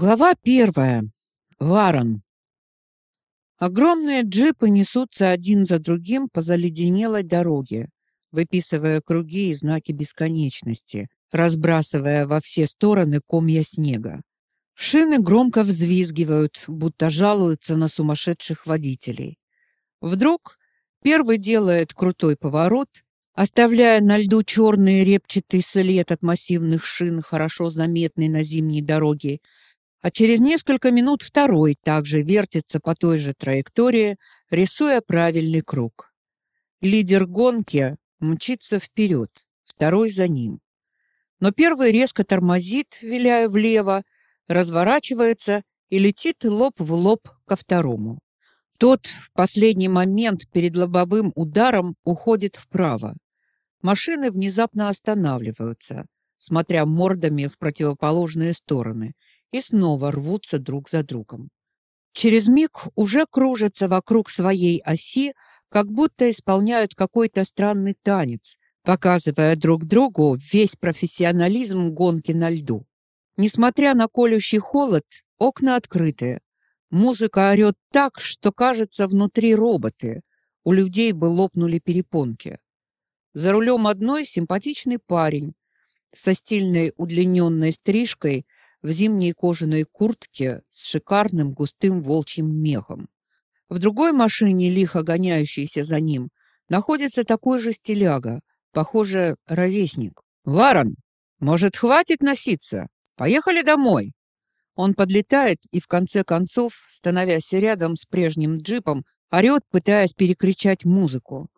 Глава первая. Варон. Огромные джипы несутся один за другим по заледенелой дороге, выписывая круги и знаки бесконечности, разбрасывая во все стороны комья снега. Шины громко взвизгивают, будто жалуются на сумасшедших водителей. Вдруг первый делает крутой поворот, оставляя на льду черный репчатый след от массивных шин, хорошо заметный на зимней дороге, а через несколько минут второй также вертится по той же траектории, рисуя правильный круг. Лидер гонки мчится вперед, второй за ним. Но первый резко тормозит, виляя влево, разворачивается и летит лоб в лоб ко второму. Тот в последний момент перед лобовым ударом уходит вправо. Машины внезапно останавливаются, смотря мордами в противоположные стороны – и снова рвутся друг за другом. Через миг уже кружатся вокруг своей оси, как будто исполняют какой-то странный танец, показывая друг другу весь профессионализм гонки на льду. Несмотря на колющий холод, окна открыты. Музыка орёт так, что кажется внутри роботы. У людей бы лопнули перепонки. За рулем одной симпатичный парень со стильной удлиненной стрижкой в зимней кожаной куртке с шикарным густым волчьим мехом. В другой машине, лихо гоняющейся за ним, находится такой же стиляга, похоже, ровесник. «Варон, может, хватит носиться? Поехали домой!» Он подлетает и, в конце концов, становясь рядом с прежним джипом, орёт, пытаясь перекричать музыку.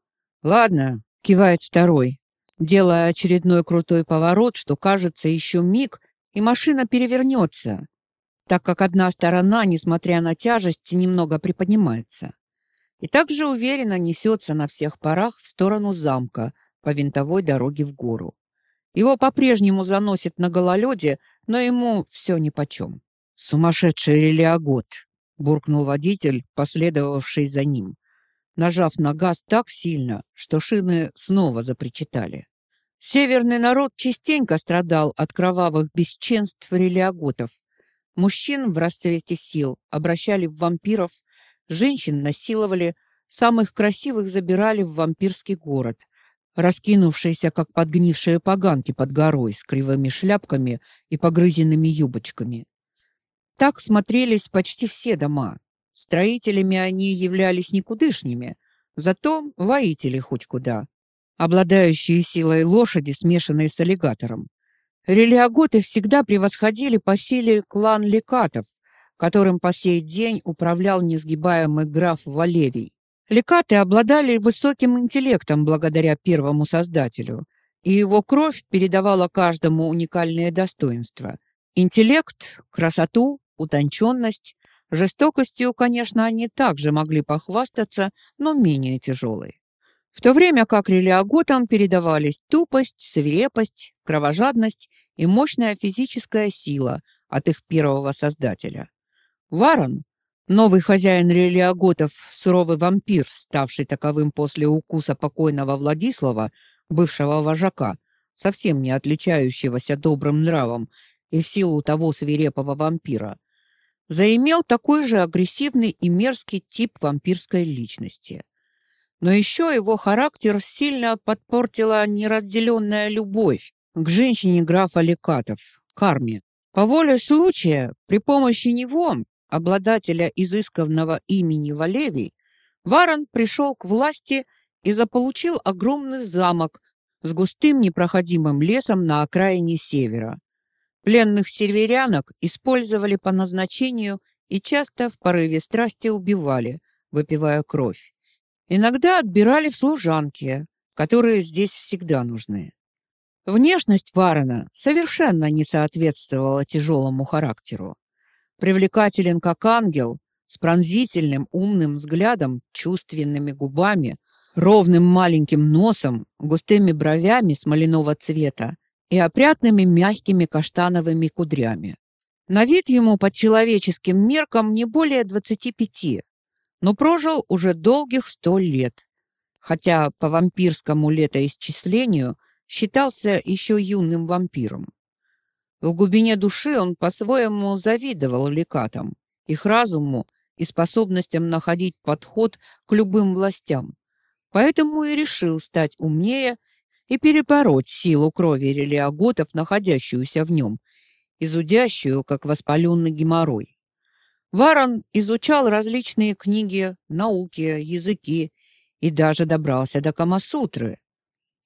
«Ладно», — кивает второй, делая очередной крутой поворот, что, кажется, еще миг, и машина перевернется, так как одна сторона, несмотря на тяжесть, немного приподнимается. И также уверенно несется на всех парах в сторону замка по винтовой дороге в гору. Его по-прежнему заносит на гололеде, но ему все нипочем. «Сумасшедший релиагот!» — буркнул водитель, последовавший за ним, нажав на газ так сильно, что шины снова запричитали. Северный народ частенько страдал от кровавых бесчинств релиаготов. Мужчин в расцвете сил обращали в вампиров, женщин насиловали, самых красивых забирали в вампирский город, раскинувшийся как подгнившие поганки под горой с кривыми шляпками и погрызенными юбочками. Так смотрелись почти все дома. Строителями они являлись никудышними, зато воители хоть куда обладающие силой лошади, смешанной с аллигатором. Релиаготы всегда превосходили по силе клан лекатов, которым по сей день управлял несгибаемый граф Валевий. Лекаты обладали высоким интеллектом благодаря первому создателю, и его кровь передавала каждому уникальные достоинства. Интеллект, красоту, утонченность. Жестокостью, конечно, они также могли похвастаться, но менее тяжелой в то время как релиаготам передавались тупость, свирепость, кровожадность и мощная физическая сила от их первого создателя. Варон, новый хозяин релиаготов, суровый вампир, ставший таковым после укуса покойного Владислава, бывшего вожака, совсем не отличающегося добрым нравом и в силу того свирепого вампира, заимел такой же агрессивный и мерзкий тип вампирской личности. Но еще его характер сильно подпортила неразделенная любовь к женщине графа Лекатов, Карме. По воле случая, при помощи него, обладателя изысканного имени Валевий, Варон пришел к власти и заполучил огромный замок с густым непроходимым лесом на окраине севера. Пленных северянок использовали по назначению и часто в порыве страсти убивали, выпивая кровь. Иногда отбирали в служанки, которые здесь всегда нужны. Внешность Варена совершенно не соответствовала тяжелому характеру. Привлекателен как ангел, с пронзительным умным взглядом, чувственными губами, ровным маленьким носом, густыми бровями смоляного цвета и опрятными мягкими каштановыми кудрями. На вид ему по человеческим меркам не более двадцати пяти, но прожил уже долгих сто лет, хотя по вампирскому летоисчислению считался еще юным вампиром. В глубине души он по-своему завидовал лекатам, их разуму и способностям находить подход к любым властям. Поэтому и решил стать умнее и перебороть силу крови релиаготов, находящуюся в нем, изудящую, как воспаленный геморрой. Варон изучал различные книги, науки, языки и даже добрался до Камасутры.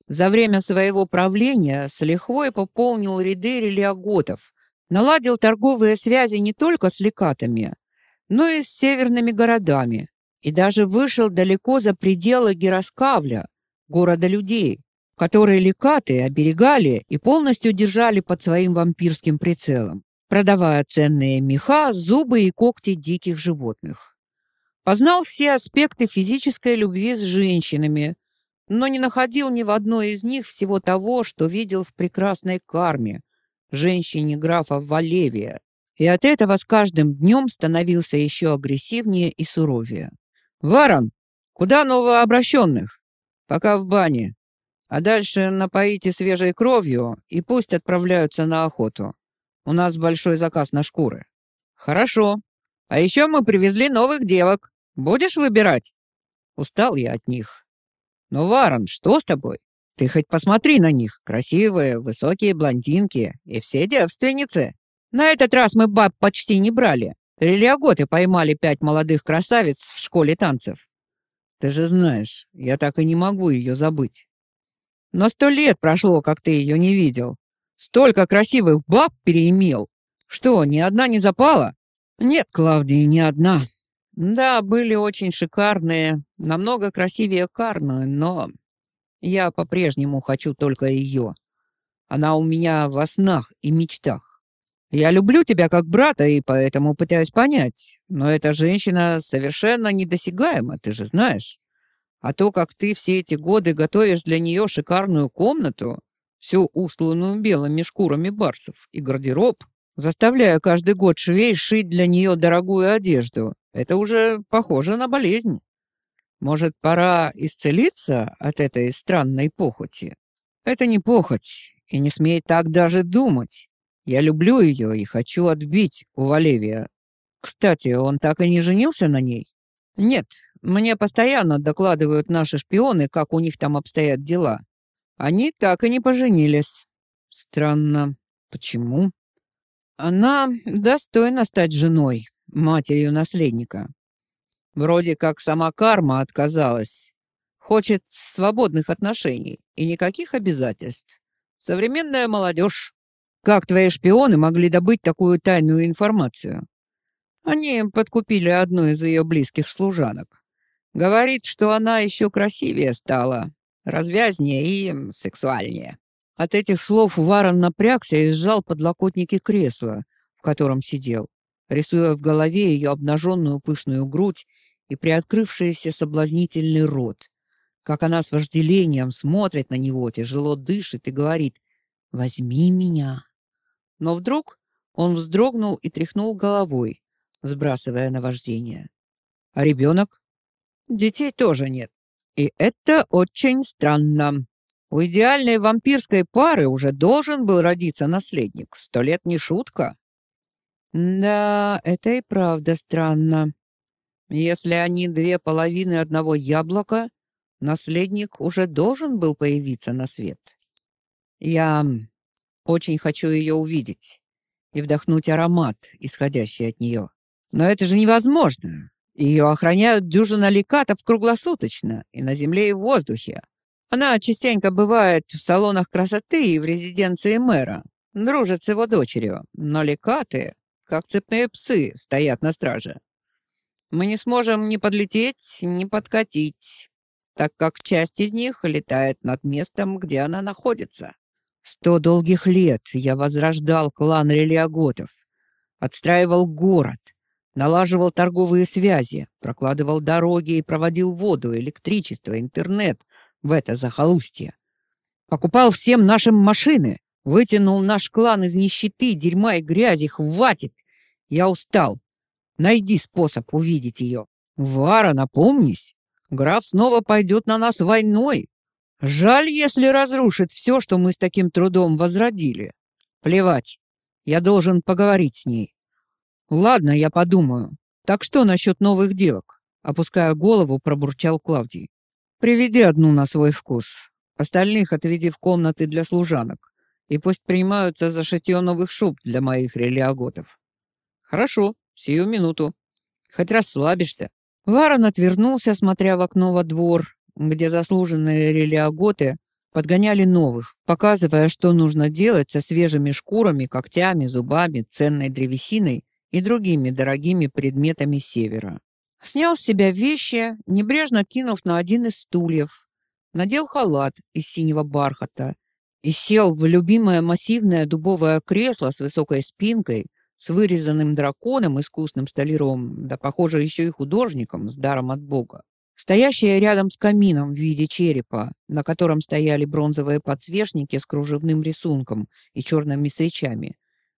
За время своего правления с лихвой пополнил ряды релиаготов, наладил торговые связи не только с лекатами, но и с северными городами, и даже вышел далеко за пределы Гераскавля, города людей, которые лекаты оберегали и полностью держали под своим вампирским прицелом, продавая ценные меха, зубы и когти диких животных. Познал все аспекты физической любви с женщинами, но не находил ни в одной из них всего того, что видел в прекрасной карме, женщине графа Валевия, и от этого с каждым днем становился еще агрессивнее и суровее. «Варон, куда новообращенных?» «Пока в бане. А дальше напоите свежей кровью и пусть отправляются на охоту. У нас большой заказ на шкуры». «Хорошо. А еще мы привезли новых девок. Будешь выбирать?» Устал я от них. «Ну, Варон, что с тобой? Ты хоть посмотри на них. Красивые, высокие блондинки и все девственницы. На этот раз мы баб почти не брали. Релиаготы поймали пять молодых красавиц в школе танцев. Ты же знаешь, я так и не могу ее забыть. Но сто лет прошло, как ты ее не видел. Столько красивых баб переимел. Что, ни одна не запала? Нет, Клавдия, ни одна. Да, были очень шикарные, намного красивее Карны, но я по-прежнему хочу только ее. Она у меня во снах и мечтах. Я люблю тебя как брата и поэтому пытаюсь понять. Но эта женщина совершенно недосягаема, ты же знаешь. А то, как ты все эти годы готовишь для нее шикарную комнату, всю устланную белыми шкурами барсов, и гардероб, заставляя каждый год швей шить для нее дорогую одежду, это уже похоже на болезнь. Может, пора исцелиться от этой странной похоти? Это не похоть, и не смей так даже думать. Я люблю ее и хочу отбить у Валевия. Кстати, он так и не женился на ней? Нет, мне постоянно докладывают наши шпионы, как у них там обстоят дела. Они так и не поженились. Странно. Почему? Она достойна стать женой, матерью наследника. Вроде как сама карма отказалась. Хочет свободных отношений и никаких обязательств. Современная молодежь. Как твои шпионы могли добыть такую тайную информацию? Они подкупили одну из ее близких служанок. Говорит, что она еще красивее стала, развязнее и сексуальнее. От этих слов Варон напрягся и сжал подлокотники кресла, в котором сидел, рисуя в голове ее обнаженную пышную грудь и приоткрывшийся соблазнительный рот. Как она с вожделением смотрит на него, тяжело дышит и говорит «Возьми меня». Но вдруг он вздрогнул и тряхнул головой, сбрасывая наваждение. А ребенок? Детей тоже нет. И это очень странно. У идеальной вампирской пары уже должен был родиться наследник. Сто лет не шутка. Да, это и правда странно. Если они две половины одного яблока, наследник уже должен был появиться на свет. Я очень хочу ее увидеть и вдохнуть аромат, исходящий от нее. Но это же невозможно. Ее охраняют дюжина лекатов круглосуточно и на земле, и в воздухе. Она частенько бывает в салонах красоты и в резиденции мэра, дружит с его дочерью, но лекаты, как цепные псы, стоят на страже. Мы не сможем ни подлететь, ни подкатить, так как часть из них летает над местом, где она находится. Сто долгих лет я возрождал клан релиаготов, отстраивал город, налаживал торговые связи, прокладывал дороги и проводил воду, электричество, интернет в это захолустье. Покупал всем нашим машины, вытянул наш клан из нищеты, дерьма и грязи, хватит. Я устал. Найди способ увидеть ее. Вара, напомнись, граф снова пойдет на нас войной, Жаль, если разрушит все, что мы с таким трудом возродили. Плевать. Я должен поговорить с ней. Ладно, я подумаю. Так что насчет новых девок? Опуская голову, пробурчал Клавдий. Приведи одну на свой вкус. Остальных отведи в комнаты для служанок. И пусть принимаются за шитье новых шуб для моих релиаготов. Хорошо, сию минуту. Хоть расслабишься. Варон отвернулся, смотря в окно во двор, где заслуженные релиаготы подгоняли новых, показывая, что нужно делать со свежими шкурами, когтями, зубами, ценной древесиной и другими дорогими предметами севера. Снял с себя вещи, небрежно кинув на один из стульев, надел халат из синего бархата и сел в любимое массивное дубовое кресло с высокой спинкой, с вырезанным драконом, искусным столяром, да, похоже, еще и художником с даром от бога. Стоящая рядом с камином в виде черепа, на котором стояли бронзовые подсвечники с кружевным рисунком и черными свечами,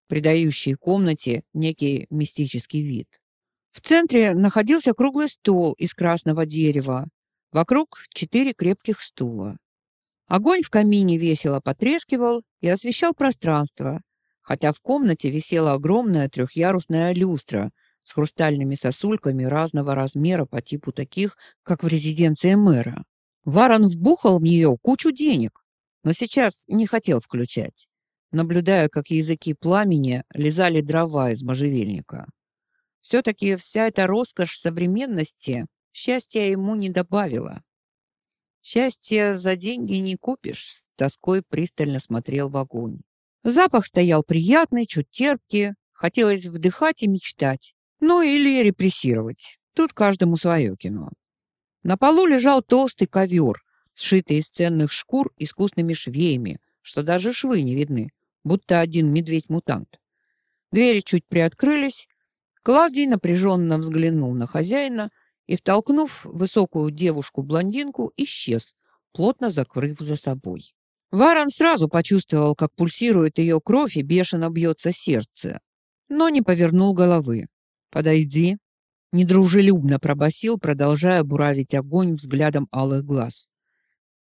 придающие комнате некий мистический вид. В центре находился круглый стол из красного дерева, вокруг четыре крепких стула. Огонь в камине весело потрескивал и освещал пространство, хотя в комнате висела огромная трехъярусная люстра с хрустальными сосульками разного размера по типу таких, как в резиденции мэра. Варон вбухал в нее кучу денег, но сейчас не хотел включать, наблюдая, как языки пламени лизали дрова из можжевельника. Все-таки вся эта роскошь современности счастья ему не добавила. Счастье за деньги не купишь, с тоской пристально смотрел в огонь. Запах стоял приятный, чуть терпкий, хотелось вдыхать и мечтать. Ну или репрессировать. Тут каждому свое кино. На полу лежал толстый ковер, сшитый из ценных шкур искусными швеями, что даже швы не видны, будто один медведь-мутант. Двери чуть приоткрылись. Клавдий напряженно взглянул на хозяина и, втолкнув высокую девушку-блондинку, исчез, плотно закрыв за собой. Варон сразу почувствовал, как пульсирует ее кровь и бешено бьется сердце, но не повернул головы. «Подойди», — недружелюбно пробасил, продолжая буравить огонь взглядом алых глаз.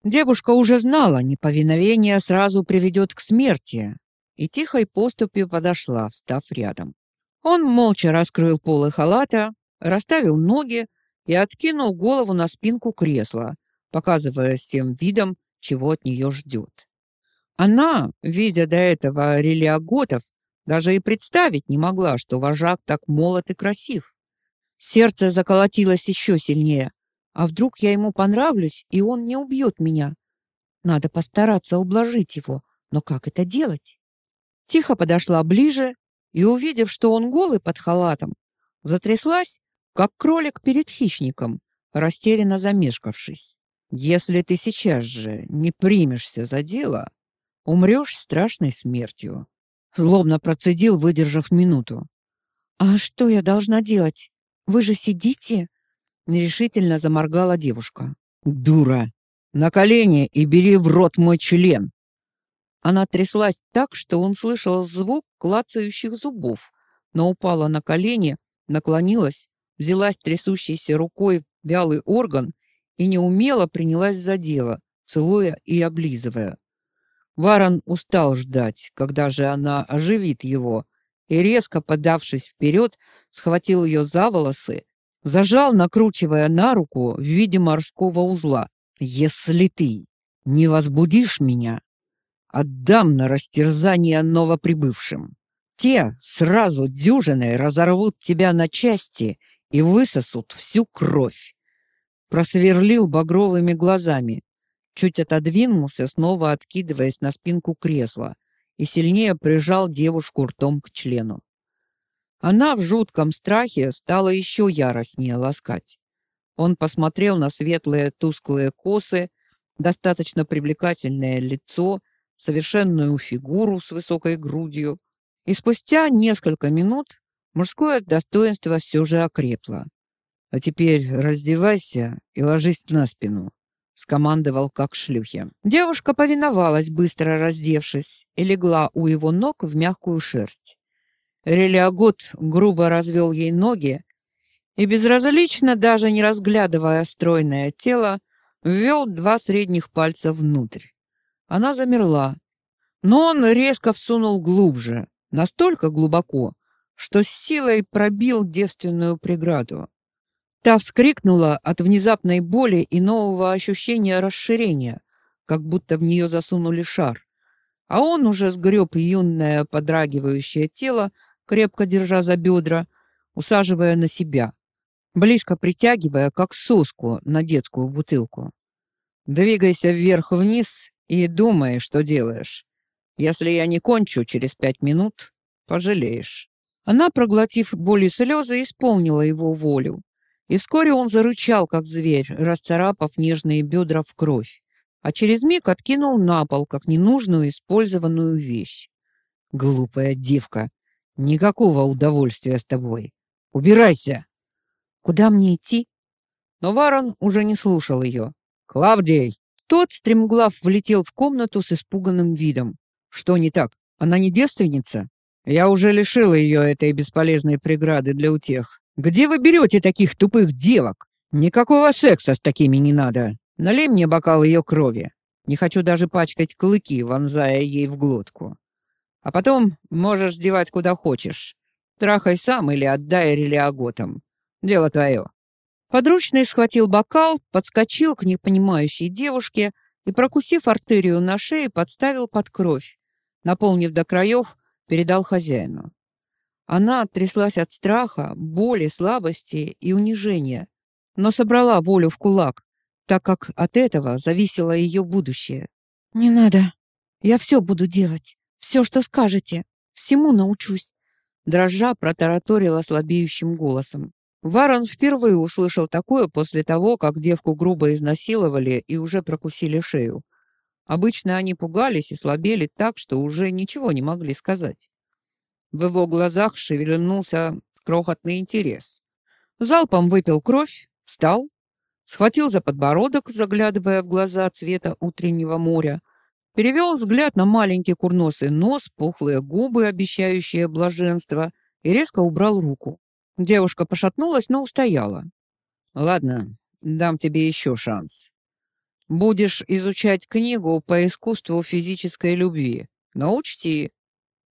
Девушка уже знала, неповиновение сразу приведет к смерти, и тихой поступью подошла, встав рядом. Он молча раскрыл полы халата, расставил ноги и откинул голову на спинку кресла, показывая всем видом, чего от нее ждет. Она, видя до этого релиаготов, даже и представить не могла, что вожак так молод и красив. Сердце заколотилось еще сильнее. А вдруг я ему понравлюсь, и он не убьет меня? Надо постараться ублажить его, но как это делать? Тихо подошла ближе и, увидев, что он голый под халатом, затряслась, как кролик перед хищником, растерянно замешкавшись. Если ты сейчас же не примешься за дело, умрешь страшной смертью. Злобно процедил, выдержав минуту. А что я должна делать? Вы же сидите? Нерешительно заморгала девушка. Дура! На колени и бери в рот мой член. Она тряслась так, что он слышал звук клацающих зубов, но упала на колени, наклонилась, взялась трясущейся рукой вялый орган и неумело принялась за дело, целуя и облизывая. Варон устал ждать, когда же она оживит его, и, резко подавшись вперед, схватил ее за волосы, зажал, накручивая на руку в виде морского узла. «Если ты не возбудишь меня, отдам на растерзание новоприбывшим. Те сразу дюжиной разорвут тебя на части и высосут всю кровь просверлил багровыми глазами, чуть отодвинулся, снова откидываясь на спинку кресла и сильнее прижал девушку ртом к члену. Она в жутком страхе стала еще яростнее ласкать. Он посмотрел на светлые тусклые косы, достаточно привлекательное лицо, совершенную фигуру с высокой грудью, и спустя несколько минут мужское достоинство все же окрепло. А теперь раздевайся и ложись на спину, скомандовал как шлюхи. Девушка повиновалась, быстро раздевшись, и легла у его ног в мягкую шерсть. Релиагот грубо развел ей ноги и безразлично, даже не разглядывая стройное тело, ввел два средних пальца внутрь. Она замерла, но он резко всунул глубже, Настолько глубоко, что с силой пробил девственную преграду. Та вскрикнула от внезапной боли и нового ощущения расширения, как будто в нее засунули шар. А он уже сгреб юное подрагивающее тело, крепко держа за бедра, усаживая на себя, близко притягивая, как соску на детскую бутылку. «Двигайся вверх-вниз и думай, что делаешь. Если я не кончу через пять минут, пожалеешь». Она, проглотив боль и слезы, исполнила его волю. И вскоре он зарычал, как зверь, расцарапав нежные бедра в кровь, а через миг откинул на пол, как ненужную использованную вещь. «Глупая девка! Никакого удовольствия с тобой! Убирайся!» «Куда мне идти?» Но Варон уже не слушал ее. «Клавдий!» Тот, стремглав, влетел в комнату с испуганным видом. «Что не так? Она не девственница?» «Я уже лишила ее этой бесполезной преграды для утех. Где вы берете таких тупых девок? Никакого секса с такими не надо. Налей мне бокал ее крови. Не хочу даже пачкать клыки, вонзая ей в глотку. А потом можешь девать куда хочешь. Трахай сам или отдай релиаготам. Дело твое». Подручный схватил бокал, подскочил к непонимающей девушке и, прокусив артерию на шее, подставил под кровь. Наполнив до краев, передал хозяину. Она тряслась от страха, боли, слабости и унижения, но собрала волю в кулак, так как от этого зависело ее будущее. «Не надо. Я все буду делать. Все, что скажете. Всему научусь», дрожа протараторила слабеющим голосом. Варон впервые услышал такое после того, как девку грубо изнасиловали и уже прокусили шею. Обычно они пугались и слабели так, что уже ничего не могли сказать. В его глазах шевельнулся крохотный интерес. Залпом выпил кровь, встал, схватил за подбородок, заглядывая в глаза цвета утреннего моря, перевел взгляд на маленький курносый нос, пухлые губы, обещающие блаженство, и резко убрал руку. Девушка пошатнулась, но устояла. «Ладно, дам тебе еще шанс. Будешь изучать книгу по искусству физической любви, но учти,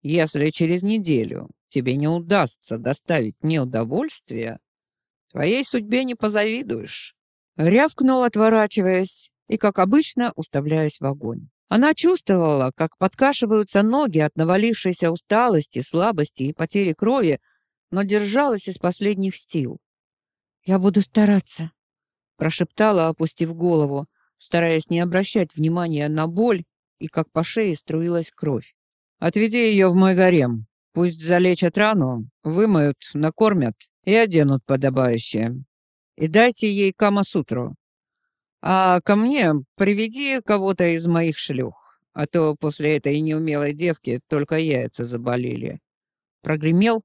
если через неделю тебе не удастся доставить мне удовольствие, твоей судьбе не позавидуешь». Рявкнул, отворачиваясь, и, как обычно, уставляясь в огонь. Она чувствовала, как подкашиваются ноги от навалившейся усталости, слабости и потери крови, но держалась из последних сил. «Я буду стараться», — прошептала, опустив голову, стараясь не обращать внимания на боль и как по шее струилась кровь. «Отведи ее в мой гарем. Пусть залечат рану, вымоют, накормят и оденут подобающе. И дайте ей Кама-сутру. А ко мне приведи кого-то из моих шлюх, а то после этой неумелой девки только яйца заболели». Прогремел,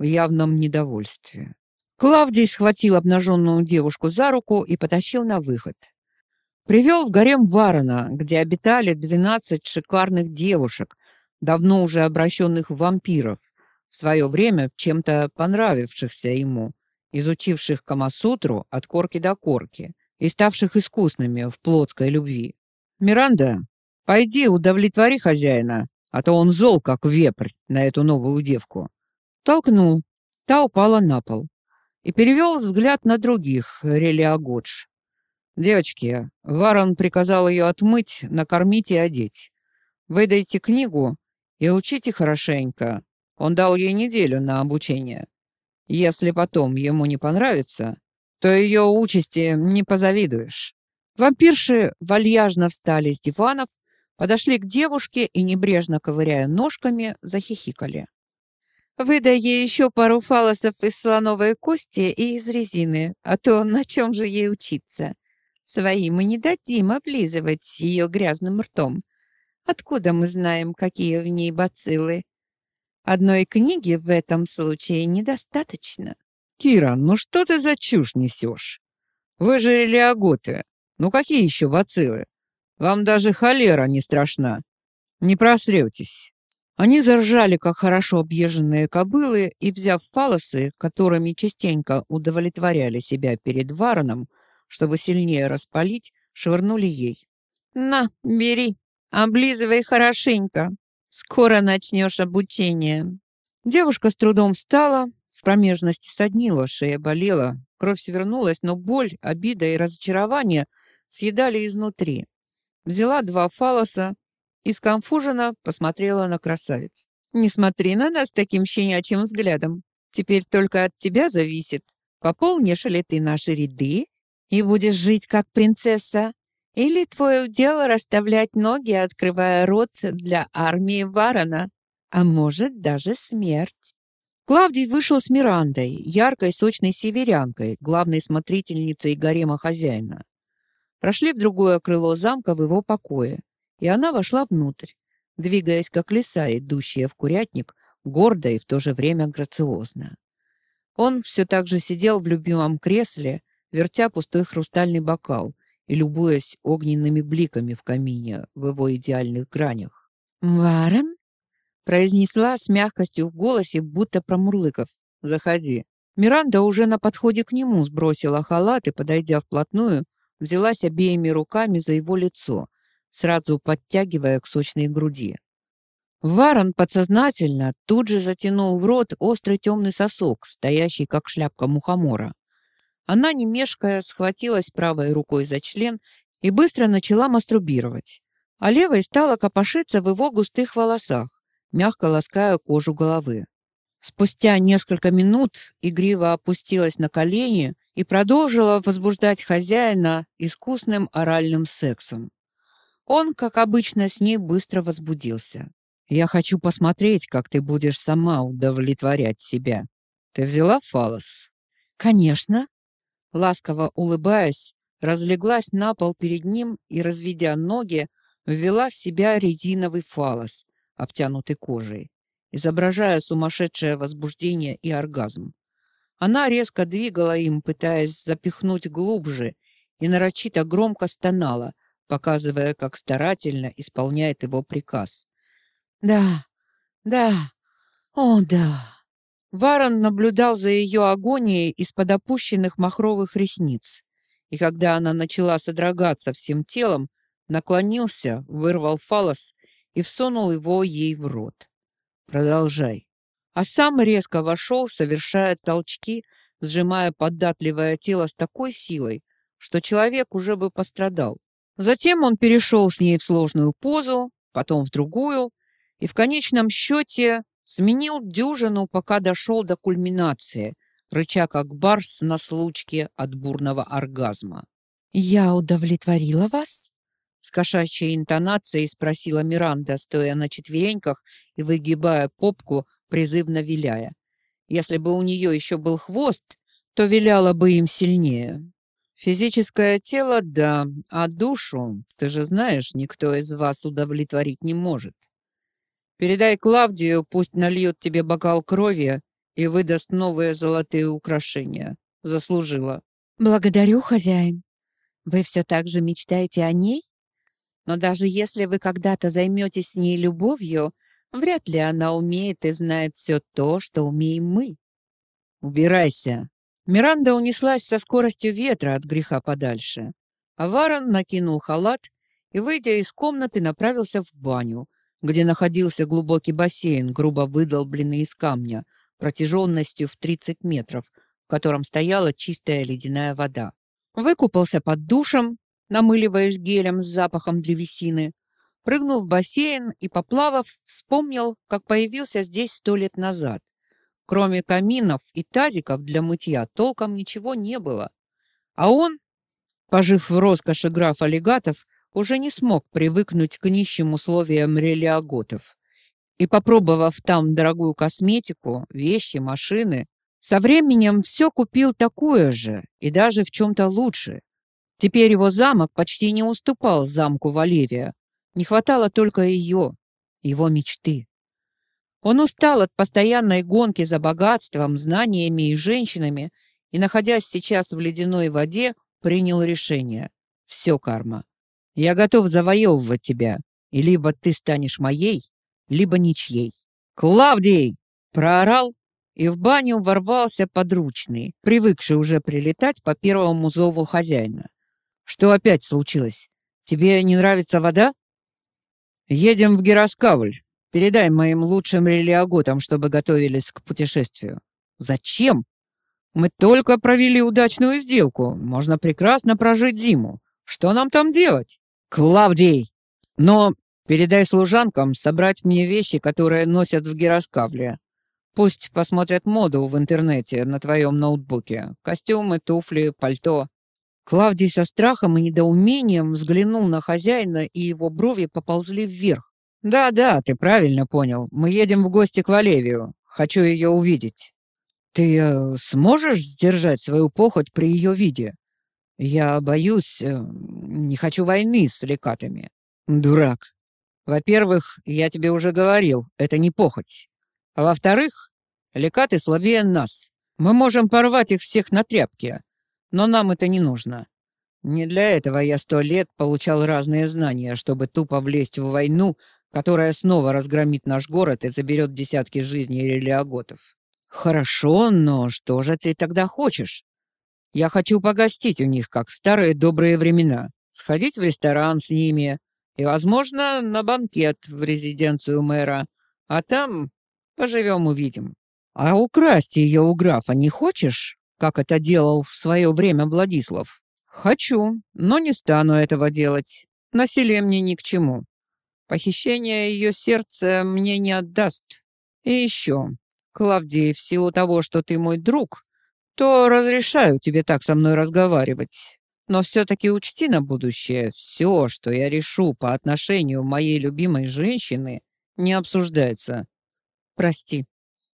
в явном недовольстве. Клавдий схватил обнаженную девушку за руку и потащил на выход. Привел в гарем Варона, где обитали двенадцать шикарных девушек, давно уже обращенных в вампиров, в свое время чем-то понравившихся ему, изучивших Камасутру от корки до корки и ставших искусными в плотской любви. «Миранда, пойди удовлетвори хозяина, а то он зол, как вепрь, на эту новую девку. Толкнул. Та упала на пол. И перевел взгляд на других, Релиагодж. «Девочки, Варон приказал ее отмыть, накормить и одеть. Выдайте книгу и учите хорошенько. Он дал ей неделю на обучение. Если потом ему не понравится, то ее участи не позавидуешь». Вампирши вальяжно встали с диванов, подошли к девушке и, небрежно ковыряя ножками, захихикали. Выдай ей еще пару фалосов из слоновой кости и из резины, а то на чем же ей учиться? Своим мы не дадим облизывать ее грязным ртом. Откуда мы знаем, какие в ней бациллы? Одной книги в этом случае недостаточно. Кира, ну что ты за чушь несешь? Вы же релиаготы. Ну какие еще бациллы? Вам даже холера не страшна. Не просретесь. Они заржали, как хорошо объезженные кобылы, и, взяв фалосы, которыми частенько удовлетворяли себя перед Вароном, чтобы сильнее распалить, швырнули ей. «На, бери, облизывай хорошенько. Скоро начнешь обучение». Девушка с трудом встала, в промежности соднила, шея болела, кровь свернулась, но боль, обида и разочарование съедали изнутри. Взяла два фалоса и сконфуженно посмотрела на красавиц. «Не смотри на нас таким щенячьим взглядом. Теперь только от тебя зависит, пополнишь ли ты наши ряды и будешь жить как принцесса, или твое дело расставлять ноги, открывая рот для армии Варона, а может даже смерть». Клавдий вышел с Мирандой, яркой сочной северянкой, главной смотрительницей гарема хозяина. Прошли в другое крыло замка в его покое, и она вошла внутрь, двигаясь как лиса, идущая в курятник, гордо и в то же время грациозно. Он все так же сидел в любимом кресле, вертя пустой хрустальный бокал и любуясь огненными бликами в камине в его идеальных гранях. «Варен?» произнесла с мягкостью в голосе, будто промурлыков. «Заходи». Миранда уже на подходе к нему сбросила халат и, подойдя вплотную, взялась обеими руками за его лицо, сразу подтягивая к сочной груди. Варон подсознательно тут же затянул в рот острый темный сосок, стоящий как шляпка мухомора. Она, не мешкая, схватилась правой рукой за член и быстро начала мастурбировать, а левой стала копошиться в его густых волосах мягко лаская кожу головы. Спустя несколько минут игриво опустилась на колени и продолжила возбуждать хозяина искусным оральным сексом. Он, как обычно, с ней быстро возбудился. «Я хочу посмотреть, как ты будешь сама удовлетворять себя. Ты взяла фалос?» «Конечно». Ласково улыбаясь, разлеглась на пол перед ним и, разведя ноги, ввела в себя резиновый фалос, обтянутый кожей, изображая сумасшедшее возбуждение и оргазм. Она резко двигала им, пытаясь запихнуть глубже, и нарочито громко стонала, показывая, как старательно исполняет его приказ. «Да, да, о, да!» Варон наблюдал за ее агонией из-под опущенных махровых ресниц, и когда она начала содрогаться всем телом, наклонился, вырвал фалос и всунул его ей в рот. «Продолжай». А сам резко вошел, совершая толчки, сжимая податливое тело с такой силой, что человек уже бы пострадал. Затем он перешел с ней в сложную позу, потом в другую, и в конечном счете сменил дюжину, пока дошел до кульминации, рыча как барс на случке от бурного оргазма. «Я удовлетворила вас?» С кошачьей интонацией спросила Миранда, стоя на четвереньках и выгибая попку, призывно виляя. Если бы у нее еще был хвост, то виляла бы им сильнее. Физическое тело — да, а душу, ты же знаешь, никто из вас удовлетворить не может. Передай Клавдию, пусть нальет тебе бокал крови и выдаст новые золотые украшения. Заслужила. Благодарю, хозяин. Вы все так же мечтаете о ней? Но даже если вы когда-то займетесь с ней любовью, вряд ли она умеет и знает все то, что умеем мы. Убирайся. Миранда унеслась со скоростью ветра от греха подальше. А Варон накинул халат и, выйдя из комнаты, направился в баню, где находился глубокий бассейн, грубо выдолбленный из камня, протяженностью в 30 метров, в котором стояла чистая ледяная вода. Выкупался под душем, намыливаясь гелем с запахом древесины, прыгнул в бассейн и, поплавав, вспомнил, как появился здесь сто лет назад. Кроме каминов и тазиков для мытья толком ничего не было. А он, пожив в роскоши граф Аллигатов, уже не смог привыкнуть к нищим условиям релиаготов. И, попробовав там дорогую косметику, вещи, машины, со временем все купил такое же и даже в чем-то лучше, Теперь его замок почти не уступал замку Валерия. Не хватало только ее, его мечты. Он устал от постоянной гонки за богатством, знаниями и женщинами, и, находясь сейчас в ледяной воде, принял решение. Все, карма. Я готов завоевывать тебя, и либо ты станешь моей, либо ничьей. «Клавдий!» — проорал, и в баню ворвался подручный, привыкший уже прилетать по первому зову хозяина. Что опять случилось? Тебе не нравится вода? Едем в Гераскавль. Передай моим лучшим релиаготам, чтобы готовились к путешествию». «Зачем?» «Мы только провели удачную сделку. Можно прекрасно прожить зиму. Что нам там делать?» «Клавдий!» «Но передай служанкам собрать мне вещи, которые носят в Героскавле. Пусть посмотрят моду в интернете на твоем ноутбуке. Костюмы, туфли, пальто». Клавдий со страхом и недоумением взглянул на хозяина, и его брови поползли вверх. «Да-да, ты правильно понял. Мы едем в гости к Валевию. Хочу ее увидеть». «Ты э, сможешь сдержать свою похоть при ее виде? Я боюсь, э, не хочу войны с лекатами». «Дурак. Во-первых, я тебе уже говорил, это не похоть. А во-вторых, лекаты слабее нас. Мы можем порвать их всех на тряпке, но нам это не нужно. Не для этого я сто лет получал разные знания, чтобы тупо влезть в войну, которая снова разгромит наш город и заберет десятки жизней релиаготов. Хорошо, но что же ты тогда хочешь? Я хочу погостить у них, как в старые добрые времена, сходить в ресторан с ними и, возможно, на банкет в резиденцию мэра, а там поживем-увидим. А украсть ее у графа не хочешь, как это делал в свое время Владислав? Хочу, но не стану этого делать. Насилие мне ни к чему. Похищение ее сердца мне не отдаст. И еще, Клавдий, в силу того, что ты мой друг, то разрешаю тебе так со мной разговаривать. Но все-таки учти на будущее, все, что я решу по отношению моей любимой женщины, не обсуждается. Прости.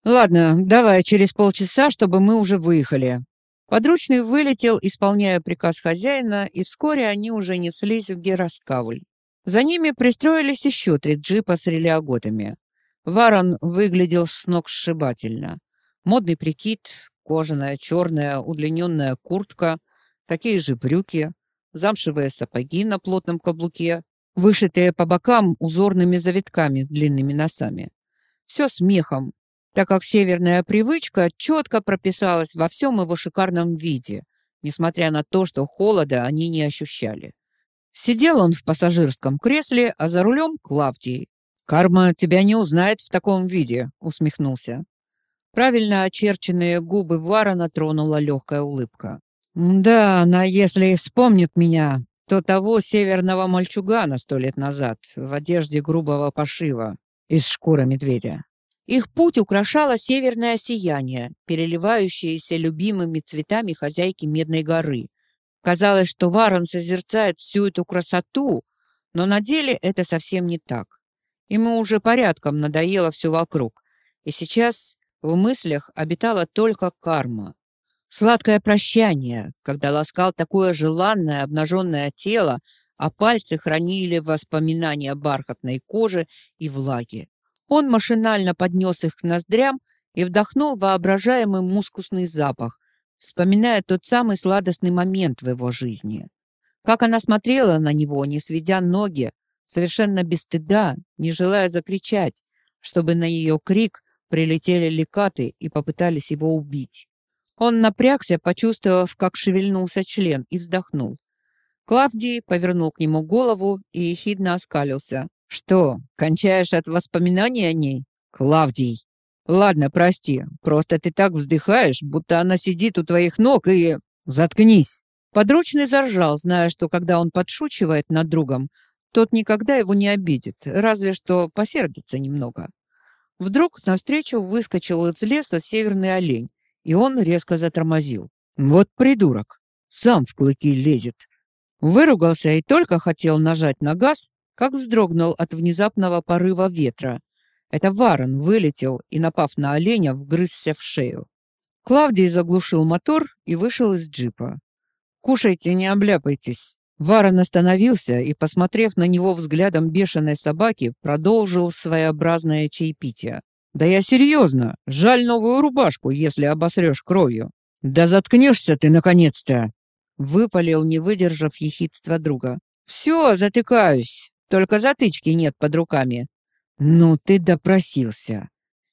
Ладно, давай через полчаса, чтобы мы уже выехали. Подручный вылетел, исполняя приказ хозяина, и вскоре они уже неслись в Героскавль. За ними пристроились еще три джипа с релиаготами. Варон выглядел с ног сшибательно. Модный прикид, кожаная черная удлиненная куртка, такие же брюки, замшевые сапоги на плотном каблуке, вышитые по бокам узорными завитками с длинными носами. Все смехом, так как северная привычка четко прописалась во всем его шикарном виде, несмотря на то, что холода они не ощущали. Сидел он в пассажирском кресле, а за рулем Клавдий. «Карма тебя не узнает в таком виде», — усмехнулся. Правильно очерченные губы Варона тронула легкая улыбка. «Да, она, если вспомнит меня, то того северного мальчугана сто лет назад в одежде грубого пошива из шкуры медведя». Их путь украшало северное сияние, переливающееся любимыми цветами хозяйки Медной горы, Казалось, что Варон созерцает всю эту красоту, но на деле это совсем не так. Ему уже порядком надоело все вокруг, и сейчас в мыслях обитала только карма. Сладкое прощание, когда ласкал такое желанное обнаженное тело, а пальцы хранили воспоминания бархатной кожи и влаги. Он машинально поднес их к ноздрям и вдохнул воображаемый мускусный запах, вспоминая тот самый сладостный момент в его жизни. Как она смотрела на него, не сведя ноги, совершенно без стыда, не желая закричать, чтобы на ее крик прилетели лекаты и попытались его убить. Он напрягся, почувствовав, как шевельнулся член, и вздохнул. Клавдий повернул к нему голову и ехидно оскалился. «Что, кончаешь от воспоминаний о ней?» «Клавдий!» Ладно, прости. Просто ты так вздыхаешь, будто она сидит у твоих ног и... Заткнись. Подручный заржал, зная, что когда он подшучивает над другом, тот никогда его не обидит, разве что посердится немного. Вдруг навстречу выскочил из леса северный олень, и он резко затормозил. Вот придурок, сам в клыки лезет. Выругался и только хотел нажать на газ, как вздрогнул от внезапного порыва ветра, это Варон вылетел и, напав на оленя, вгрызся в шею. Клавдий заглушил мотор и вышел из джипа. «Кушайте, не обляпайтесь». Варон остановился и, посмотрев на него взглядом бешеной собаки, продолжил своеобразное чаепитие. «Да я серьезно. Жаль новую рубашку, если обосрешь кровью». «Да заткнешься ты, наконец-то!» Выпалил, не выдержав ехидства друга. «Все, затыкаюсь. Только затычки нет под руками. «Ну ты допросился!»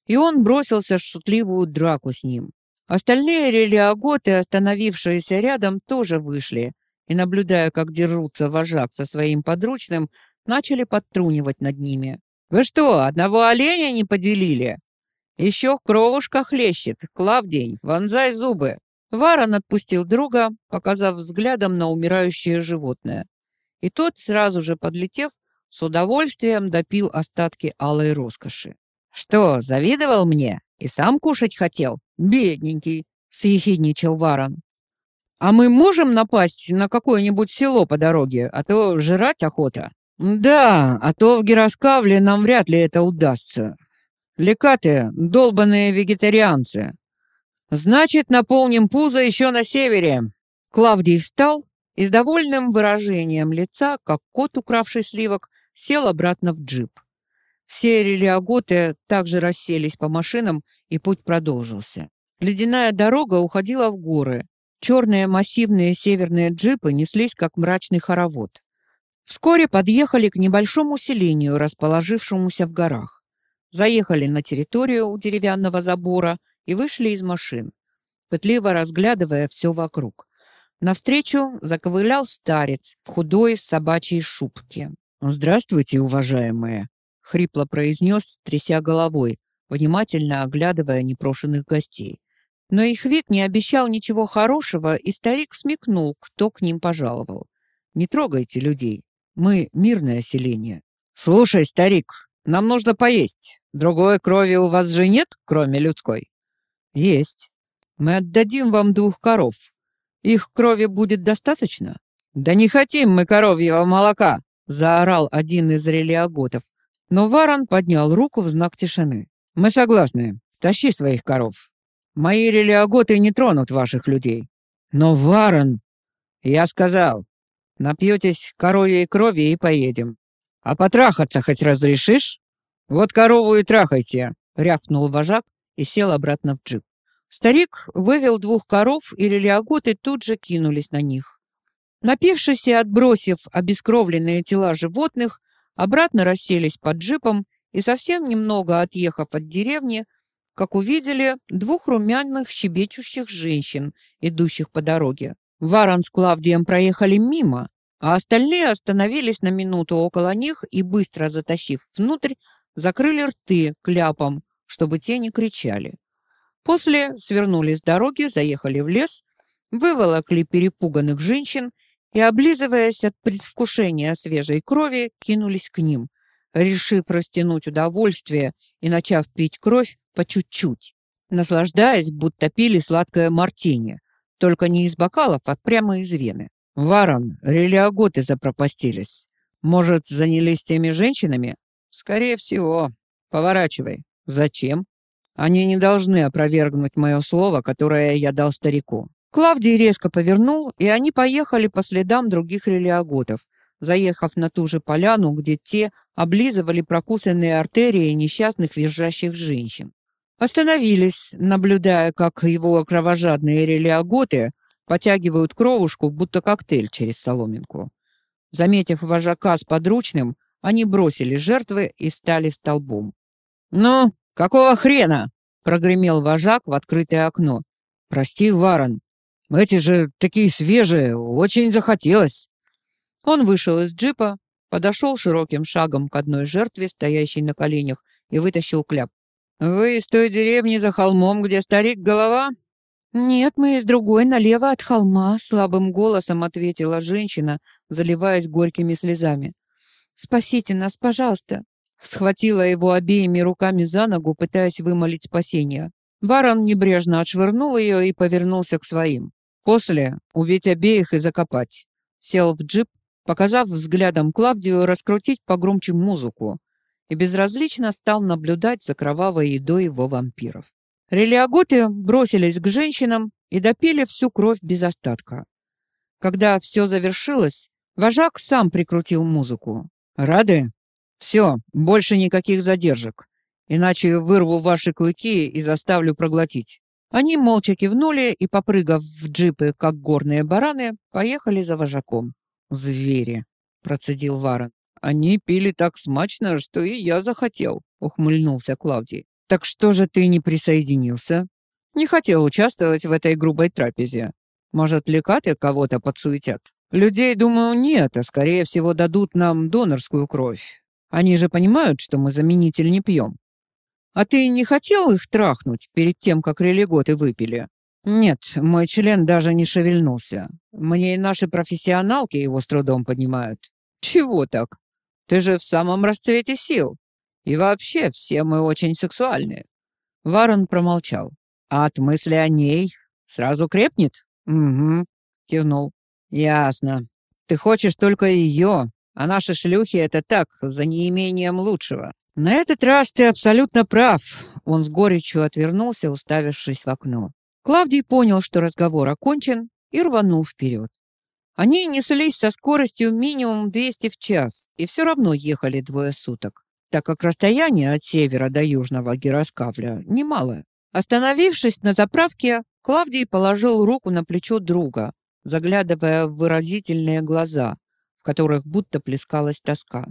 И он бросился в шутливую драку с ним. Остальные релиаготы, остановившиеся рядом, тоже вышли и, наблюдая, как дерутся вожак со своим подручным, начали подтрунивать над ними. Вы что, одного оленя не поделили? Еще кровушка хлещет. Клавдий, вонзай зубы. Варон отпустил друга, показав взглядом на умирающее животное. И тот, сразу же подлетев, с удовольствием допил остатки алой роскоши. «Что, завидовал мне? И сам кушать хотел? Бедненький!» — съехидничал Варон. «А мы можем напасть на какое-нибудь село по дороге, а то жрать охота?» «Да, а то в Героскавле нам вряд ли это удастся. Лекаты — долбанные вегетарианцы. Значит, наполним пузо еще на севере». Клавдий встал и с довольным выражением лица, как кот, укравший сливок, сел обратно в джип. Все релиаготы также расселись по машинам, и путь продолжился. Ледяная дорога уходила в горы. Черные массивные северные джипы неслись, как мрачный хоровод. Вскоре подъехали к небольшому селению, расположившемуся в горах. Заехали на территорию у деревянного забора и вышли из машин, пытливо разглядывая все вокруг. Навстречу заковылял старец в худой собачьей шубке. «Здравствуйте, уважаемые!» — хрипло произнес, тряся головой, внимательно оглядывая непрошенных гостей. Но их вид не обещал ничего хорошего, и старик смекнул, кто к ним пожаловал. «Не трогайте людей. Мы мирное селение». «Слушай, старик, нам нужно поесть. Другой крови у вас же нет, кроме людской?» «Есть. Мы отдадим вам двух коров. Их крови будет достаточно?» «Да не хотим мы коровьего молока!» Заорал один из релиаготов. Но Варон поднял руку в знак тишины. «Мы согласны. Тащи своих коров. Мои релиаготы не тронут ваших людей». «Но Варон...» «Я сказал. Напьетесь коровьей крови и поедем. А потрахаться хоть разрешишь? Вот корову и трахайте», — рявкнул вожак и сел обратно в джип. Старик вывел двух коров, и релиаготы тут же кинулись на них. Напившись и отбросив обескровленные тела животных, обратно расселись под джипом и совсем немного отъехав от деревни, как увидели двух румяных щебечущих женщин, идущих по дороге. Варон с Клавдием проехали мимо, а остальные остановились на минуту около них и, быстро затащив внутрь, закрыли рты кляпом, чтобы те не кричали. После свернули с дороги, заехали в лес, выволокли перепуганных женщин и, облизываясь от предвкушения свежей крови, кинулись к ним, решив растянуть удовольствие и начав пить кровь по чуть-чуть, наслаждаясь, будто пили сладкое мартини, только не из бокалов, а прямо из вены. «Варон, релиаготы запропастились. Может, занялись теми женщинами?» «Скорее всего. Поворачивай. Зачем?» «Они не должны опровергнуть мое слово, которое я дал старику. Клавдий резко повернул, и они поехали по следам других релиаготов, заехав на ту же поляну, где те облизывали прокусанные артерии несчастных визжащих женщин. Остановились, наблюдая, как его кровожадные релиаготы потягивают кровушку, будто коктейль через соломинку. Заметив вожака с подручным, они бросили жертвы и стали столбом. «Ну, какого хрена?» — прогремел вожак в открытое окно. «Прости, Варон, эти же такие свежие, очень захотелось. Он вышел из джипа, подошел широким шагом к одной жертве, стоящей на коленях, и вытащил кляп. «Вы из той деревни за холмом, где старик голова?» «Нет, мы из другой, налево от холма», — слабым голосом ответила женщина, заливаясь горькими слезами. «Спасите нас, пожалуйста», — схватила его обеими руками за ногу, пытаясь вымолить спасение. Варон небрежно отшвырнул ее и повернулся к своим. После убить обеих и закопать. Сел в джип, показав взглядом Клавдию раскрутить погромче музыку, и безразлично стал наблюдать за кровавой едой его вампиров. Релиаготы бросились к женщинам и допили всю кровь без остатка. Когда все завершилось, вожак сам прикрутил музыку. «Рады? Все, больше никаких задержек, иначе вырву ваши клыки и заставлю проглотить. Они молча кивнули и, попрыгав в джипы, как горные бараны, поехали за вожаком. «Звери!» — процедил Варон. «Они пили так смачно, что и я захотел», — ухмыльнулся Клавдий. «Так что же ты не присоединился?» «Не хотел участвовать в этой грубой трапезе. Может, лекаты кого-то подсуетят?» «Людей, думаю, нет, а скорее всего дадут нам донорскую кровь. Они же понимают, что мы заменитель не пьем. А ты не хотел их трахнуть перед тем, как религоты выпили? Нет, мой член даже не шевельнулся. Мне и наши профессионалки его с трудом поднимают. Чего так? Ты же в самом расцвете сил. И вообще, все мы очень сексуальны. Варон промолчал. А от мысли о ней сразу крепнет? Угу, кивнул. Ясно. Ты хочешь только ее, а наши шлюхи — это так, за неимением лучшего. На этот раз ты абсолютно прав. Он с горечью отвернулся, уставившись в окно. Клавдий понял, что разговор окончен, и рванул вперед. Они неслись со скоростью минимум 200 в час, и все равно ехали двое суток, так как расстояние от севера до южного Гироскавля немалое. Остановившись на заправке, Клавдий положил руку на плечо друга, заглядывая в выразительные глаза, в которых будто плескалась тоска.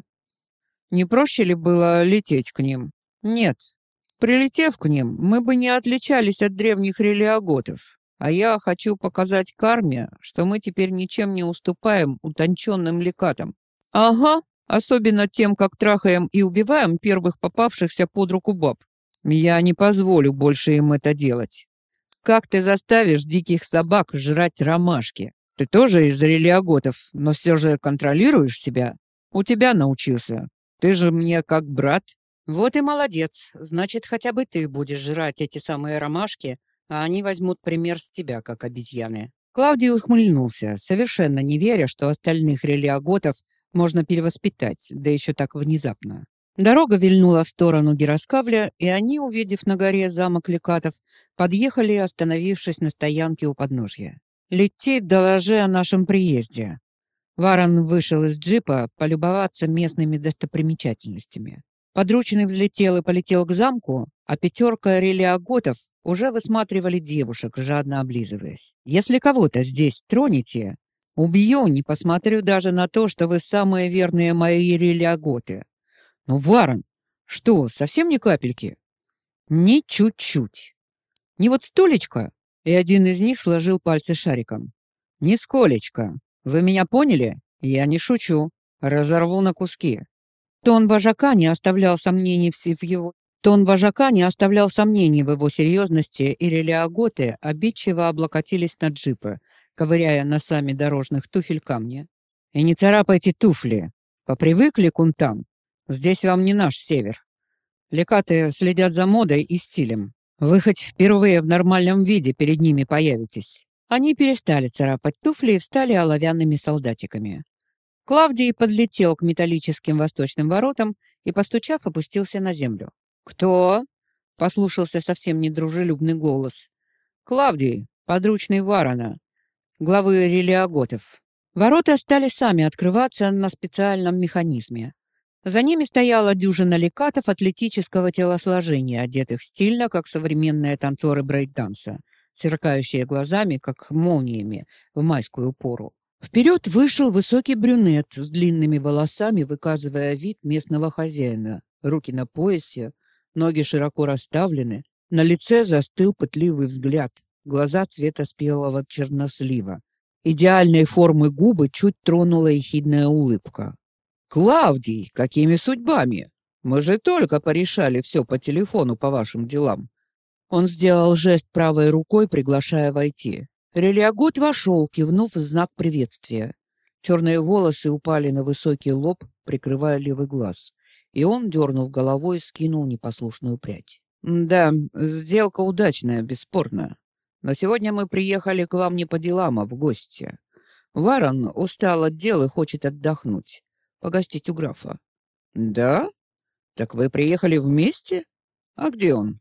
Не проще ли было лететь к ним? Нет. Прилетев к ним, мы бы не отличались от древних релиаготов. А я хочу показать карме, что мы теперь ничем не уступаем утонченным лекатам. Ага, особенно тем, как трахаем и убиваем первых попавшихся под руку баб. Я не позволю больше им это делать. Как ты заставишь диких собак жрать ромашки? Ты тоже из релиаготов, но все же контролируешь себя. У тебя научился. Ты же мне как брат. Вот и молодец. Значит, хотя бы ты будешь жрать эти самые ромашки, а они возьмут пример с тебя, как обезьяны. Клавдий ухмыльнулся, совершенно не веря, что остальных релиаготов можно перевоспитать, да еще так внезапно. Дорога вильнула в сторону Гироскавля, и они, увидев на горе замок Лекатов, подъехали, остановившись на стоянке у подножья. «Лети, доложи о нашем приезде». Варон вышел из джипа полюбоваться местными достопримечательностями. Подручный взлетел и полетел к замку, а пятерка релиаготов уже высматривали девушек, жадно облизываясь. «Если кого-то здесь тронете, убью, не посмотрю даже на то, что вы самые верные мои релиаготы». «Ну, Варон, что, совсем ни капельки?» «Ни чуть-чуть. Не вот столечко, и один из них сложил пальцы шариком. «Нисколечко. Вы меня поняли? Я не шучу. Разорву на куски». Тон вожака не оставлял сомнений в его... Тон вожака не оставлял сомнений в его серьезности, и релиаготы обидчиво облокотились на джипы, ковыряя носами дорожных туфель камни. «И не царапайте туфли. Попривыкли к кунтам. Здесь вам не наш север. Лекаты следят за модой и стилем. Вы хоть впервые в нормальном виде перед ними появитесь. Они перестали царапать туфли и встали оловянными солдатиками. Клавдий подлетел к металлическим восточным воротам и, постучав, опустился на землю. «Кто?» — послушался совсем недружелюбный голос. «Клавдий, подручный Варона, главы релиаготов». Ворота стали сами открываться на специальном механизме. За ними стояла дюжина лекатов атлетического телосложения, одетых стильно, как современные танцоры брейкданса, сверкающие глазами, как молниями в майскую пору. Вперед вышел высокий брюнет с длинными волосами, выказывая вид местного хозяина. Руки на поясе, ноги широко расставлены. На лице застыл пытливый взгляд, глаза цвета спелого чернослива. Идеальной формы губы чуть тронула ехидная улыбка. «Клавдий, какими судьбами? Мы же только порешали все по телефону по вашим делам». Он сделал жест правой рукой, приглашая войти. Релиагот вошел, кивнув в знак приветствия. Черные волосы упали на высокий лоб, прикрывая левый глаз, и он, дернув головой, скинул непослушную прядь. «Да, сделка удачная, бесспорно. Но сегодня мы приехали к вам не по делам, а в гости. Варон устал от дел и хочет отдохнуть погостить у графа. Да? Так вы приехали вместе? А где он?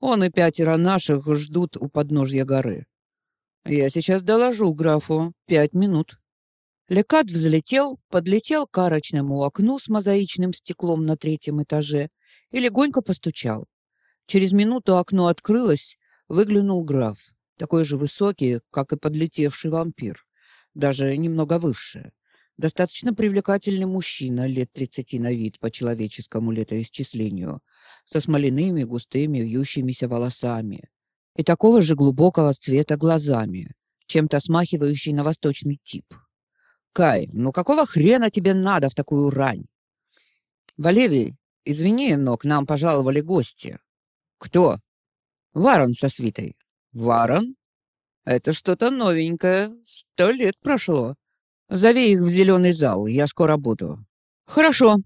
Он и пятеро наших ждут у подножья горы. Я сейчас доложу графу. Пять минут. Лекат взлетел, подлетел к арочному окну с мозаичным стеклом на третьем этаже и легонько постучал. Через минуту окно открылось, выглянул граф, такой же высокий, как и подлетевший вампир, даже немного выше. Достаточно привлекательный мужчина, лет тридцати на вид по человеческому летоисчислению, со смоляными, густыми, вьющимися волосами и такого же глубокого цвета глазами, чем-то смахивающий на восточный тип. «Кай, ну какого хрена тебе надо в такую рань?» Валевий, извини, но к нам пожаловали гости. Кто? Варон со свитой. Варон? Это что-то новенькое. Сто лет прошло. Зови их в зеленый зал, я скоро буду. Хорошо.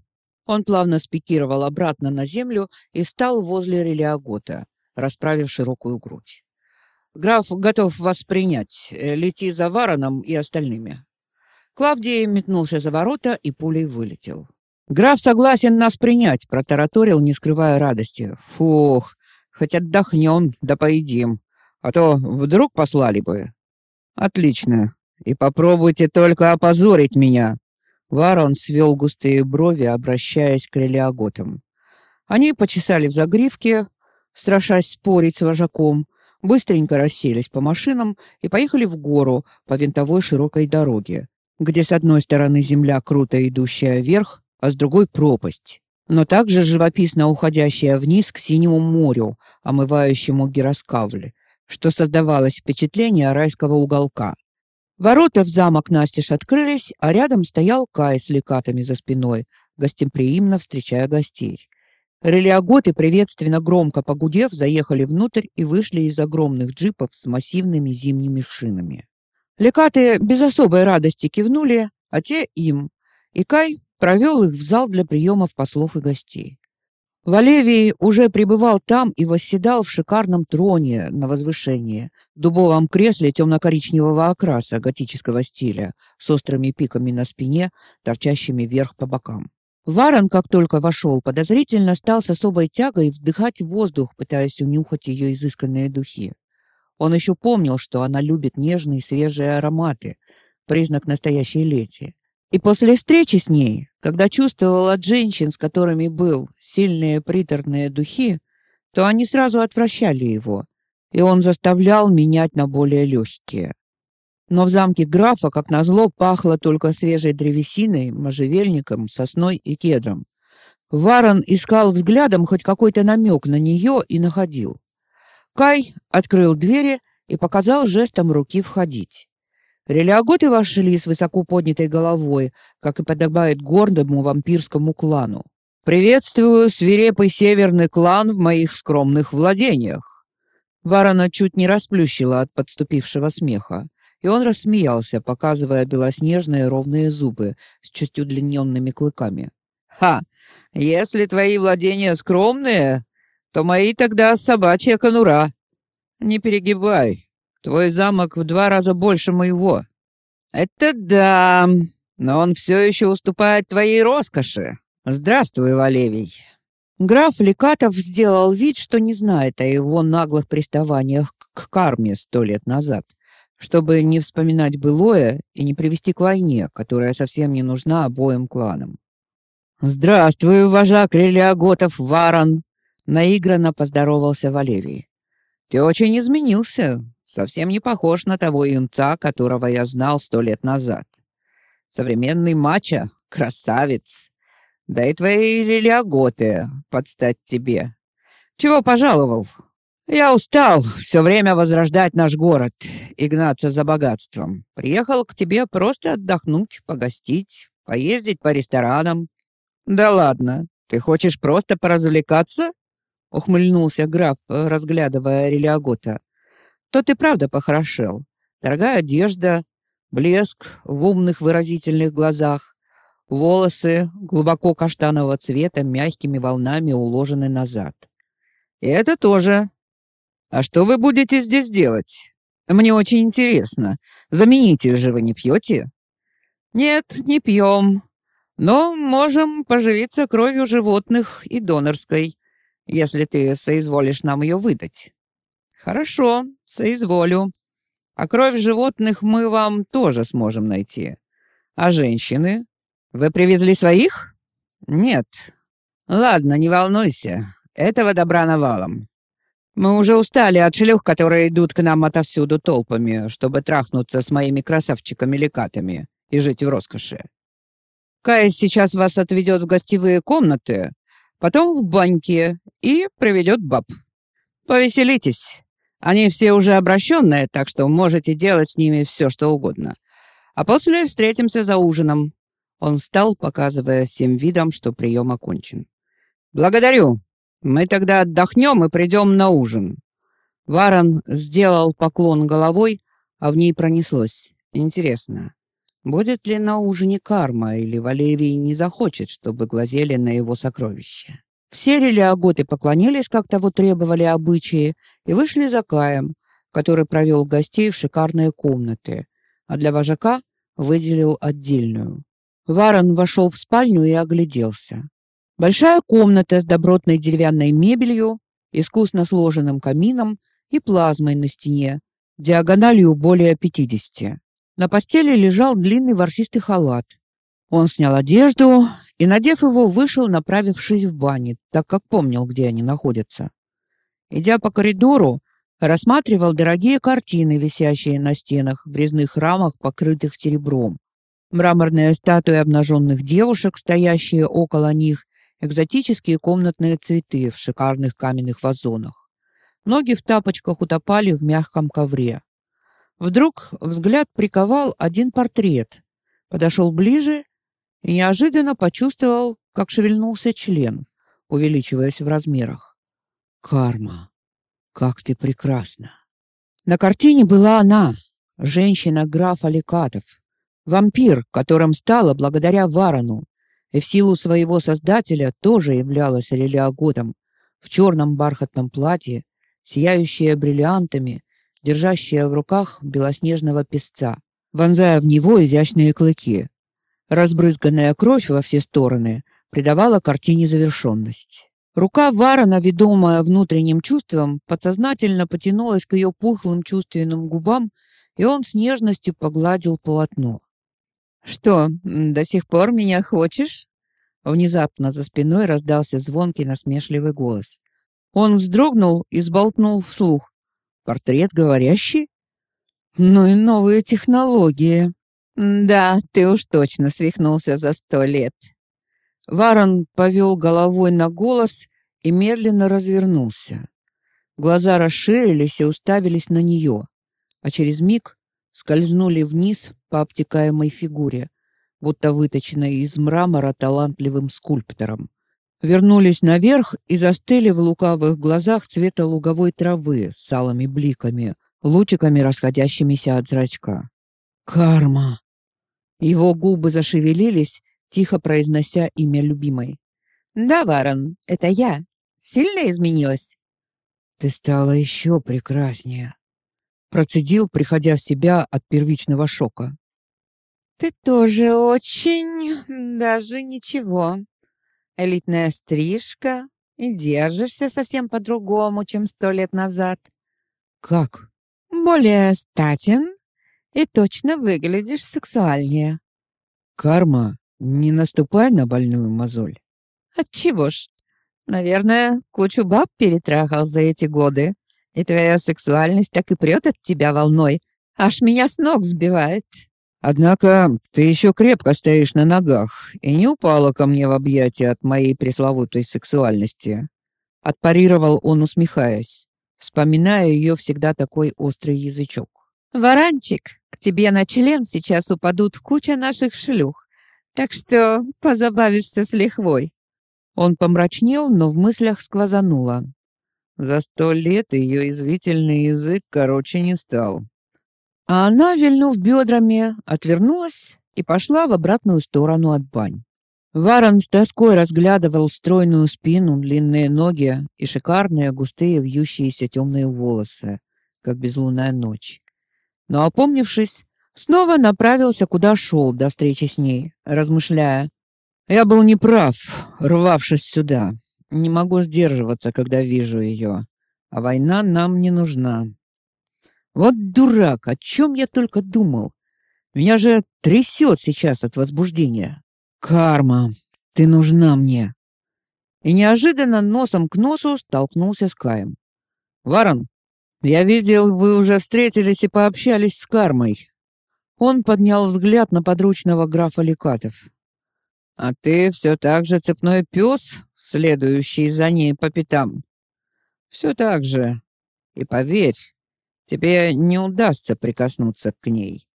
Он плавно спикировал обратно на землю и стал возле Релиагота, расправив широкую грудь. Граф готов вас принять. Лети за Вароном и остальными. Клавдий метнулся за ворота и пулей вылетел. «Граф согласен нас принять», — протараторил, не скрывая радости. «Фух, хоть отдохнем да поедим, а то вдруг послали бы». «Отлично. И попробуйте только опозорить меня». Варон свел густые брови, обращаясь к релиаготам. Они почесали в загривке, страшась спорить с вожаком, быстренько расселись по машинам и поехали в гору по винтовой широкой дороге, где с одной стороны земля, круто идущая вверх, а с другой пропасть, но также живописно уходящая вниз к синему морю, омывающему Гироскавль, что создавалось впечатление райского уголка. Ворота в замок настежь открылись, а рядом стоял Кай с лекатами за спиной, гостеприимно встречая гостей. Релиаготы, приветственно громко погудев, заехали внутрь и вышли из огромных джипов с массивными зимними шинами. Лекаты без особой радости кивнули, а те им, и Кай провел их в зал для приемов послов и гостей. Валевий уже пребывал там и восседал в шикарном троне на возвышении, дубовом кресле темно-коричневого окраса готического стиля, с острыми пиками на спине, торчащими вверх по бокам. Варон, как только вошел, подозрительно стал с особой тягой вдыхать воздух, пытаясь унюхать ее изысканные духи. Он еще помнил, что она любит нежные свежие ароматы, признак настоящей лети. И после встречи с ней, когда чувствовал от женщин, с которыми был, сильные приторные духи, то они сразу отвращали его, и он заставлял менять на более легкие. Но в замке графа, как назло, пахло только свежей древесиной, можжевельником, сосной и кедром. Варон искал взглядом хоть какой-то намек на нее и находил. Кай открыл двери и показал жестом руки входить. Релиаготы вошли с высоко поднятой головой, как и подобает гордому вампирскому клану. «Приветствую свирепый северный клан в моих скромных владениях!» Варона чуть не расплющила от подступившего смеха и он рассмеялся, показывая белоснежные ровные зубы с чуть удлиненными клыками. «Ха! Если твои владения скромные, то мои тогда собачья конура. Не перегибай, твой замок в два раза больше моего». «Это да, но он все еще уступает твоей роскоши. Здравствуй, Валевий». Граф Лекатов сделал вид, что не знает о его наглых приставаниях к карме сто лет назад чтобы не вспоминать былое и не привести к войне, которая совсем не нужна обоим кланам. «Здравствуй, вожак Релиаготов Варон!» — наигранно поздоровался Валерий. «Ты очень изменился, совсем не похож на того юнца, которого я знал сто лет назад. Современный мачо, красавец. Да и твои Релиаготы подстать тебе. Чего пожаловал?» «Я устал все время возрождать наш город и гнаться за богатством. Приехал к тебе просто отдохнуть, погостить, поездить по ресторанам». «Да ладно, ты хочешь просто поразвлекаться?» — ухмыльнулся граф, разглядывая Релиагота. «То ты правда похорошел. Дорогая одежда, блеск в умных выразительных глазах, волосы глубоко каштанового цвета мягкими волнами уложены назад. И это тоже «А что вы будете здесь делать? Мне очень интересно. Заменитель же вы не пьете?» «Нет, не пьем. Но можем поживиться кровью животных и донорской, если ты соизволишь нам ее выдать». «Хорошо, соизволю. А кровь животных мы вам тоже сможем найти. А женщины? Вы привезли своих?» «Нет. Ладно, не волнуйся. Этого добра навалом. Мы уже устали от шлюх, которые идут к нам отовсюду толпами, чтобы трахнуться с моими красавчиками-лекатами и жить в роскоши. Кая сейчас вас отведет в гостевые комнаты, потом в баньки и приведет баб. Повеселитесь. Они все уже обращенные, так что можете делать с ними все, что угодно. А после встретимся за ужином. Он встал, показывая всем видом, что прием окончен. «Благодарю. Мы тогда отдохнем и придем на ужин». Варон сделал поклон головой, а в ней пронеслось. «Интересно, будет ли на ужине карма, или Валевий не захочет, чтобы глазели на его сокровища?» Все релиаготы поклонились, как того требовали обычаи, и вышли за Каем, который провел гостей в шикарные комнаты, а для вожака выделил отдельную. Варон вошел в спальню и огляделся. Большая комната с добротной деревянной мебелью, искусно сложенным камином и плазмой на стене, диагональю более 50. На постели лежал длинный ворсистый халат. Он снял одежду и, надев его, вышел, направившись в баню, так как помнил, где они находятся. Идя по коридору, рассматривал дорогие картины, висящие на стенах в резных рамах, покрытых серебром. Мраморные статуи обнаженных девушек, стоящие около них, экзотические комнатные цветы в шикарных каменных вазонах. Ноги в тапочках утопали в мягком ковре. Вдруг взгляд приковал один портрет. Подошел ближе и неожиданно почувствовал, как шевельнулся член, увеличиваясь в размерах. Карма. Как ты прекрасна. На картине была она, женщина графа Лекатов, вампир, которым стала благодаря Варану, и в силу своего создателя тоже являлась Лилиагодом, в черном бархатном платье, сияющая бриллиантами, держащая в руках белоснежного песца, вонзая в него изящные клыки. Разбрызганная кровь во все стороны придавала картине завершенность. Рука Варона, ведомая внутренним чувством, подсознательно потянулась к ее пухлым чувственным губам, и он с нежностью погладил полотно. «Что, до сих пор меня хочешь?» Внезапно за спиной раздался звонкий насмешливый голос. Он вздрогнул и сболтнул вслух. «Портрет говорящий?» «Ну и новые технологии!» «Да, ты уж точно свихнулся за сто лет!» Варон повел головой на голос и медленно развернулся. Глаза расширились и уставились на нее, а через миг скользнули вниз по обтекаемой фигуре, будто выточенной из мрамора талантливым скульптором. Вернулись наверх и застыли в лукавых глазах цвета луговой травы с алыми бликами, лучиками, расходящимися от зрачка. «Карма!» Его губы зашевелились, тихо произнося имя любимой. «Да, Варон, это я. Сильно изменилась?» «Ты стала еще прекраснее», — процедил, приходя в себя от первичного шока. «Ты тоже очень... даже ничего. Элитная стрижка, и держишься совсем по-другому, чем сто лет назад». «Как?» «Более статен и точно выглядишь сексуальнее». «Карма, не наступай на больную мозоль. Отчего ж? Наверное, кучу баб перетрахал за эти годы. И твоя сексуальность так и прет от тебя волной. Аж меня с ног сбивает. Однако ты еще крепко стоишь на ногах и не упала ко мне в объятия от моей пресловутой сексуальности. Отпарировал он, усмехаясь, вспоминая ее всегда такой острый язычок. «Варанчик, к тебе на член сейчас упадут куча наших шлюх. Так что позабавишься с лихвой». Он помрачнел, но в мыслях сквозануло. За сто лет ее извительный язык короче не стал. А она, вильнув бедрами, отвернулась и пошла в обратную сторону от бань. Варон с тоской разглядывал стройную спину, длинные ноги и шикарные густые вьющиеся темные волосы, как безлунная ночь. Но опомнившись, Снова направился, куда шел до встречи с ней, размышляя. Я был неправ, рвавшись сюда. Не могу сдерживаться, когда вижу ее. А война нам не нужна. Вот дурак, о чем я только думал. Меня же трясет сейчас от возбуждения. Карма, ты нужна мне. И неожиданно носом к носу столкнулся с Каем. Варон, я видел, вы уже встретились и пообщались с Кармой. Он поднял взгляд на подручного графа Лекатов. «А ты все так же цепной пес, следующий за ней по пятам?» «Все так же. И поверь, тебе не удастся прикоснуться к ней,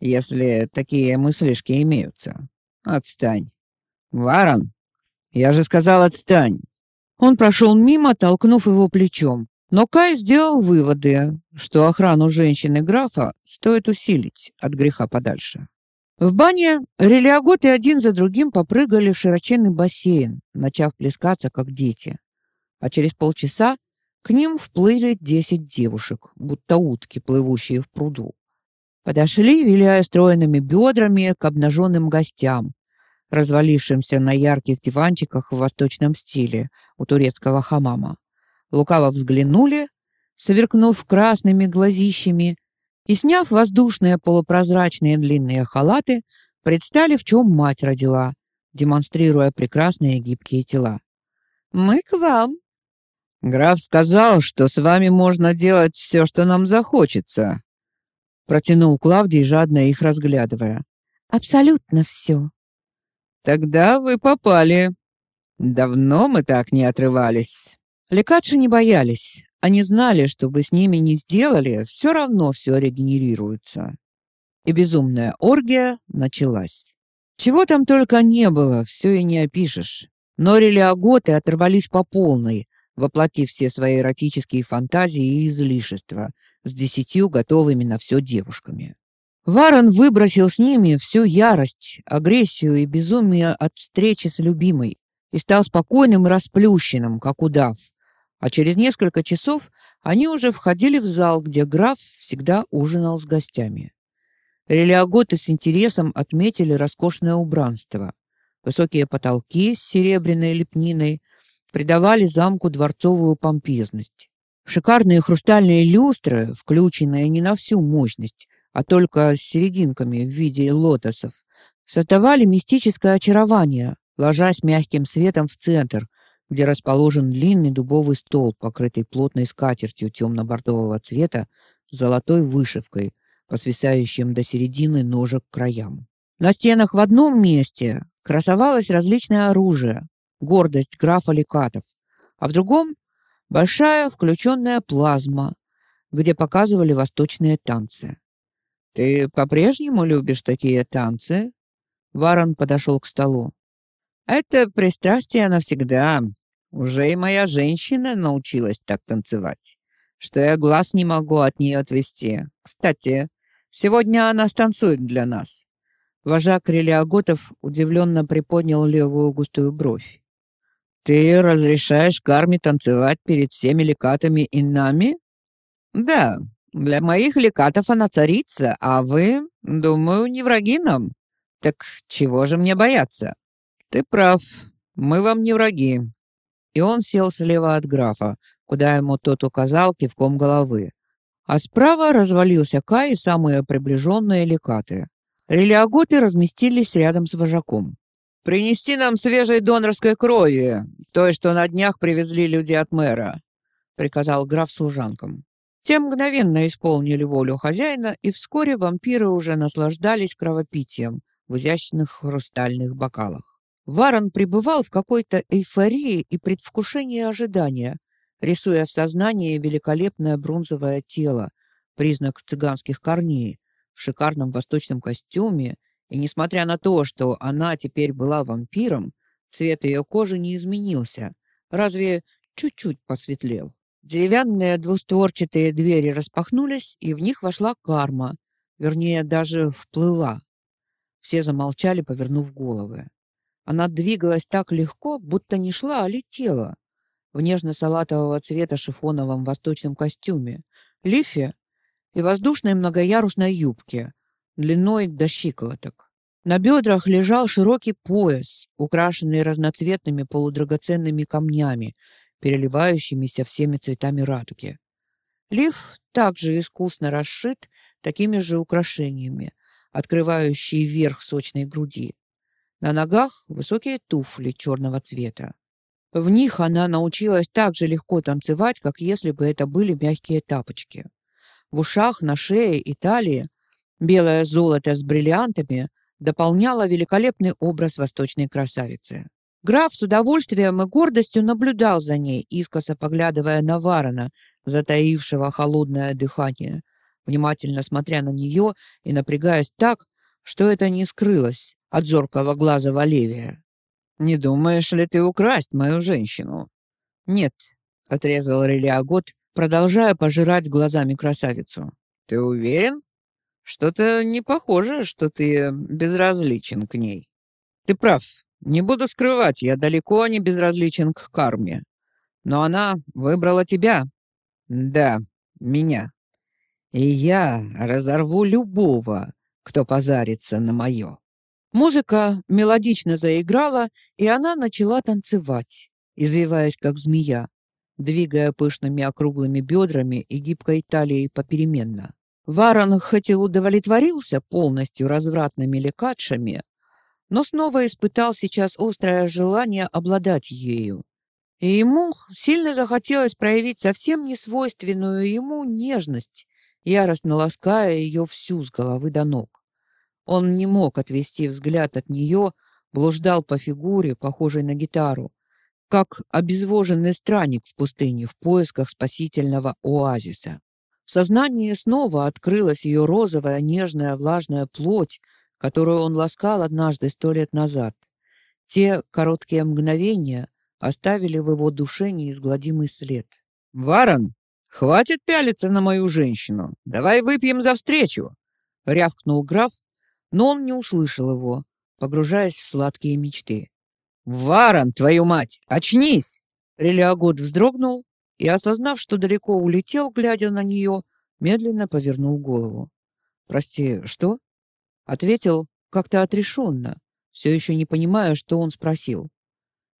если такие мыслишки имеются. Отстань. Варон, я же сказал, отстань. Он прошел мимо, толкнув его плечом. Но Кай сделал выводы, что охрану женщины графа стоит усилить от греха подальше. В бане релиаготы один за другим попрыгали в широченный бассейн, начав плескаться, как дети. А через полчаса к ним вплыли десять девушек, будто утки, плывущие в пруду. Подошли, виляя стройными бедрами, к обнаженным гостям, развалившимся на ярких диванчиках в восточном стиле у турецкого хамама. Лукаво взглянули, сверкнув красными глазищами, и, сняв воздушные полупрозрачные длинные халаты, предстали, в чем мать родила, демонстрируя прекрасные гибкие тела. «Мы к вам!» «Граф сказал, что с вами можно делать все, что нам захочется», протянул Клавдий, жадно их разглядывая. «Абсолютно все». «Тогда вы попали. Давно мы так не отрывались». Лекадши не боялись. Они знали, что бы с ними ни сделали, все равно все регенерируется. И безумная оргия началась. Чего там только не было, все и не опишешь. Но релиаготы оторвались по полной, воплотив все свои эротические фантазии и излишества с десятью готовыми на все девушками. Варон выбросил с ними всю ярость, агрессию и безумие от встречи с любимой и стал спокойным и расплющенным, как удав. А через несколько часов они уже входили в зал, где граф всегда ужинал с гостями. Релиаготы с интересом отметили роскошное убранство. Высокие потолки с серебряной лепниной придавали замку дворцовую помпезность. Шикарные хрустальные люстры, включенные не на всю мощность, а только с серединками в виде лотосов, создавали мистическое очарование, ложась мягким светом в центр, где расположен длинный дубовый стол, покрытый плотной скатертью темно-бордового цвета с золотой вышивкой, по свисающим до середины ножек краям. На стенах в одном месте красовалось различное оружие, гордость графа Лекатов, а в другом большая включенная плазма, где показывали восточные танцы. Ты по-прежнему любишь такие танцы? Варон подошел к столу. Это пристрастие навсегда. Уже и моя женщина научилась так танцевать, что я глаз не могу от нее отвести. Кстати, сегодня она станцует для нас. Вожак Релиаготов удивленно приподнял левую густую бровь. «Ты разрешаешь Карме танцевать перед всеми лекатами и нами?» «Да, для моих лекатов она царица, а вы, думаю, не враги нам. Так чего же мне бояться?» «Ты прав, мы вам не враги». И он сел слева от графа, куда ему тот указал кивком головы. А справа развалился Кай и самые приближенные лекаты. Релиаготы разместились рядом с вожаком. «Принести нам свежей донорской крови, той, что на днях привезли люди от мэра», — приказал граф служанкам. Те мгновенно исполнили волю хозяина, и вскоре вампиры уже наслаждались кровопитием в изящных хрустальных бокалах. Варон пребывал в какой-то эйфории и предвкушении ожидания, рисуя в сознании великолепное бронзовое тело, признак цыганских корней, в шикарном восточном костюме и несмотря на то, что она теперь была вампиром, цвет ее кожи не изменился, разве чуть-чуть посветлел. Деревянные двустворчатые двери распахнулись, и в них вошла карма, вернее, даже вплыла. Все замолчали, повернув головы. Она двигалась так легко, будто не шла, а летела. В нежно-салатового цвета шифоновом восточном костюме, лифе и воздушной многоярусной юбке, длиной до щиколоток. На бедрах лежал широкий пояс, украшенный разноцветными полудрагоценными камнями, переливающимися всеми цветами радуги. Лиф также искусно расшит такими же украшениями, открывающие верх сочной груди. На ногах высокие туфли черного цвета. В них она научилась так же легко танцевать, как если бы это были мягкие тапочки. В ушах, на шее и талии Белое золото с бриллиантами дополняло великолепный образ восточной красавицы. Граф с удовольствием и гордостью наблюдал за ней, искоса поглядывая на Варона, затаившего холодное дыхание, внимательно смотря на нее и напрягаясь так, что это не скрылось от зоркого глаза Валевия. «Не думаешь ли ты украсть мою женщину?» «Нет», — отрезал Релиагот, продолжая пожирать глазами красавицу. «Ты уверен? Что-то не похоже, что ты безразличен к ней. Ты прав, не буду скрывать, я далеко не безразличен к карме. Но она выбрала тебя. Да, меня. И я разорву любого, кто позарится на мое. Музыка мелодично заиграла, и она начала танцевать, извиваясь как змея, двигая пышными округлыми бедрами и гибкой талией попеременно. Варон хоть и удовлетворился полностью развратными лекатшами, но снова испытал сейчас острое желание обладать ею. И ему сильно захотелось проявить совсем несвойственную ему нежность, яростно лаская ее всю с головы до ног. Он не мог отвести взгляд от нее, блуждал по фигуре, похожей на гитару, как обезвоженный странник в пустыне в поисках спасительного оазиса. В сознании снова открылась ее розовая, нежная, влажная плоть, которую он ласкал однажды сто лет назад. Те короткие мгновения оставили в его душе неизгладимый след. «Варон, хватит пялиться на мою женщину! Давай выпьем за встречу!» — рявкнул граф, но он не услышал его, погружаясь в сладкие мечты. «Варон, твою мать, очнись!» Релиагод вздрогнул и, осознав, что далеко улетел, глядя на нее, медленно повернул голову. «Прости, что?» Ответил как-то отрешенно, все еще не понимая, что он спросил.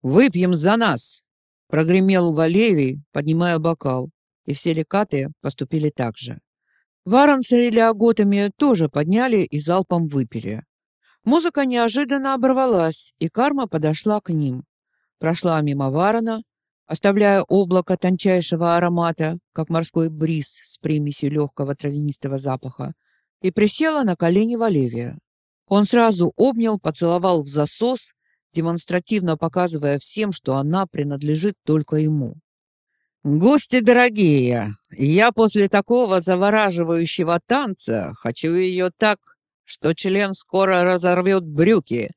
«Выпьем за нас!» Прогремел Валевий, поднимая бокал, и все лекаты поступили так же. Варон с релиаготами тоже подняли и залпом выпили. Музыка неожиданно оборвалась, и карма подошла к ним. Прошла мимо Варона, оставляя облако тончайшего аромата, как морской бриз с примесью легкого травянистого запаха, и присела на колени Валевия. Он сразу обнял, поцеловал в засос, демонстративно показывая всем, что она принадлежит только ему. «Гости дорогие, я после такого завораживающего танца хочу ее так, что член скоро разорвет брюки.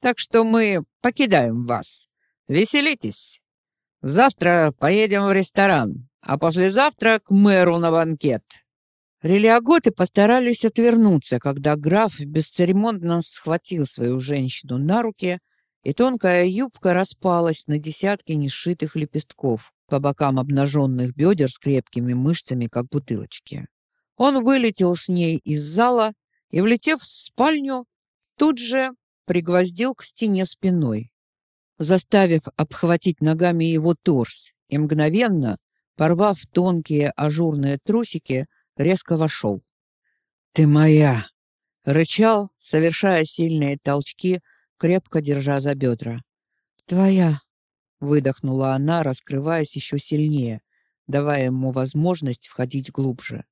Так что мы покидаем вас. Веселитесь. Завтра поедем в ресторан, а послезавтра к мэру на банкет». Релиаготы постарались отвернуться, когда граф бесцеремонно схватил свою женщину на руки, и тонкая юбка распалась на десятки несшитых лепестков по бокам обнаженных бедер с крепкими мышцами, как бутылочки. Он вылетел с ней из зала и, влетев в спальню, тут же пригвоздил к стене спиной, заставив обхватить ногами его торс и мгновенно, порвав тонкие ажурные трусики, резко вошел. «Ты моя!» — рычал, совершая сильные толчки, крепко держа за бедра. «Твоя!» выдохнула она, раскрываясь еще сильнее, давая ему возможность входить глубже.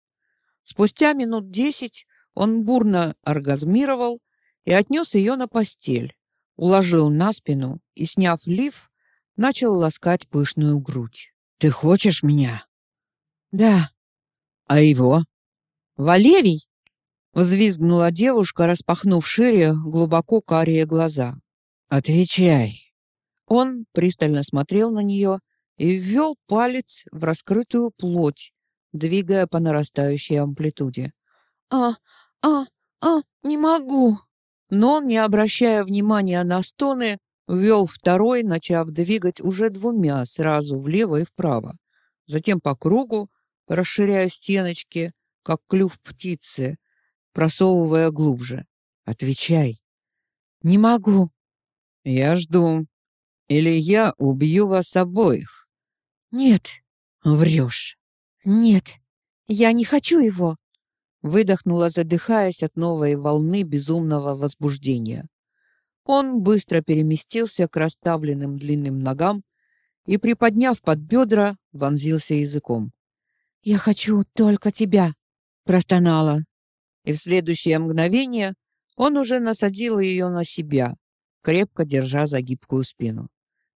Спустя минут десять он бурно оргазмировал и отнес ее на постель, уложил на спину и, сняв лиф, начал ласкать пышную грудь. «Ты хочешь меня?» «Да». «А его?» «Валевий!» — взвизгнула девушка, распахнув шире глубоко карие глаза. «Отвечай!» Он пристально смотрел на нее и ввел палец в раскрытую плоть, двигая по нарастающей амплитуде. «А, а, а, не могу!» Но, не обращая внимания на стоны, ввел второй, начав двигать уже двумя, сразу влево и вправо. Затем по кругу, расширяя стеночки, как клюв птицы, просовывая глубже. «Отвечай!» «Не могу!» «Я жду!» Или я убью вас обоих. Нет, врешь. Нет, я не хочу его. Выдохнула, задыхаясь от новой волны безумного возбуждения. Он быстро переместился к расставленным длинным ногам и, приподняв под бедра, вонзился языком. «Я хочу только тебя!» — простонала. И в следующее мгновение он уже насадил ее на себя, крепко держа за гибкую спину.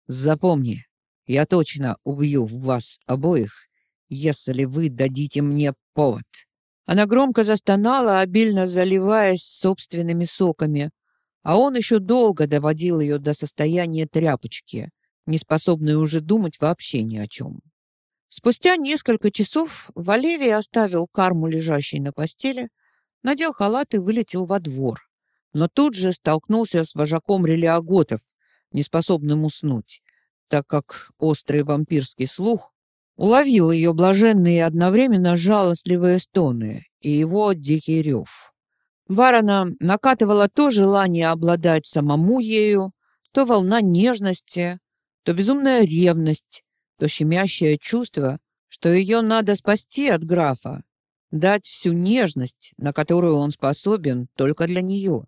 Запомни, я точно убью вас обоих, если вы дадите мне повод. Она громко застонала, обильно заливаясь собственными соками, а он еще долго доводил ее до состояния тряпочки, не способной уже думать вообще ни о чем. Спустя несколько часов Валевий оставил карму, лежащей на постели, надел халат и вылетел во двор. Но тут же столкнулся с вожаком релиаготов, неспособным уснуть, так как острый вампирский слух уловил ее блаженные одновременно жалостливые стоны и его дикий рев. Варона накатывала то желание обладать самому ею, то волна нежности, то безумная ревность, то щемящее чувство, что ее надо спасти от графа, дать всю нежность, на которую он способен только для нее,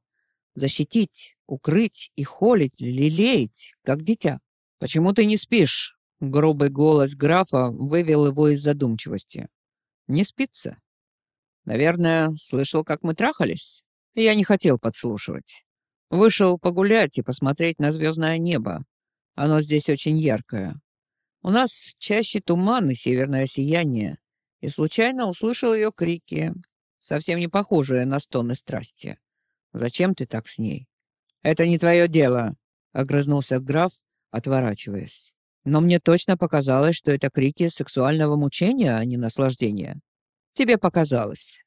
защитить, укрыть и холить, лелеять, как дитя. «Почему ты не спишь?» Грубый голос графа вывел его из задумчивости. «Не спится?» Наверное, слышал, как мы трахались? Я не хотел подслушивать. Вышел погулять и посмотреть на звездное небо. Оно здесь очень яркое. У нас чаще туман и северное сияние. И случайно услышал ее крики, совсем не похожие на стоны страсти. «Зачем ты так с ней?» «Это не твое дело», — огрызнулся граф, отворачиваясь. «Но мне точно показалось, что это крики сексуального мучения, а не наслаждения. Тебе показалось.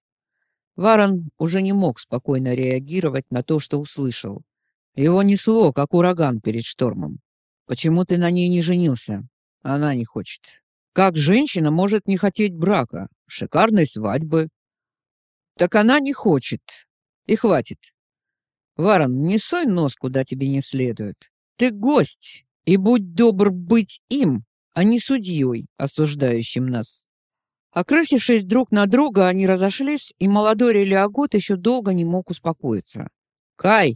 Варон уже не мог спокойно реагировать на то, что услышал. Его несло, как ураган перед штормом. Почему ты на ней не женился? Она не хочет. Как женщина может не хотеть брака, шикарной свадьбы? Так она не хочет. И хватит. Варон, не сой нос, куда тебе не следует. Ты гость, и будь добр быть им, а не судьей, осуждающим нас. Окрасившись друг на друга, они разошлись, и молодой релиагот еще долго не мог успокоиться. «Кай!»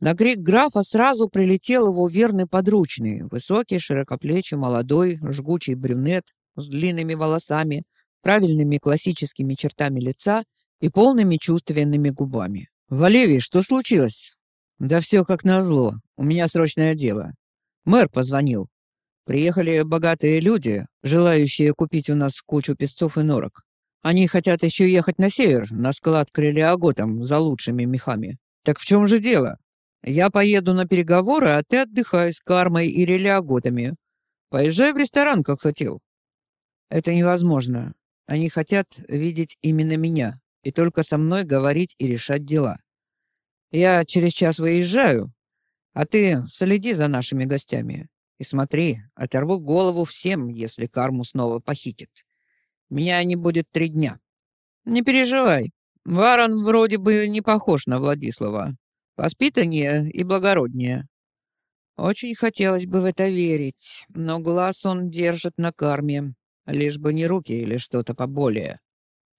На крик графа сразу прилетел его верный подручный, высокий, широкоплечий, молодой, жгучий брюнет с длинными волосами, правильными классическими чертами лица и полными чувственными губами. «Валевий, что случилось?» «Да все как назло. У меня срочное дело. Мэр позвонил. Приехали богатые люди, желающие купить у нас кучу песцов и норок. Они хотят еще ехать на север, на склад к релиаготам за лучшими мехами. Так в чем же дело? Я поеду на переговоры, а ты отдыхай с кармой и релиаготами. Поезжай в ресторан, как хотел. Это невозможно. Они хотят видеть именно меня и только со мной говорить и решать дела. Я через час выезжаю, а ты следи за нашими гостями. И смотри, оторву голову всем, если карму снова похитит. Меня не будет три дня. Не переживай. Варон вроде бы не похож на Владислава. Воспитаннее и благороднее. Очень хотелось бы в это верить, но глаз он держит на карме, лишь бы не руки или что-то поболее.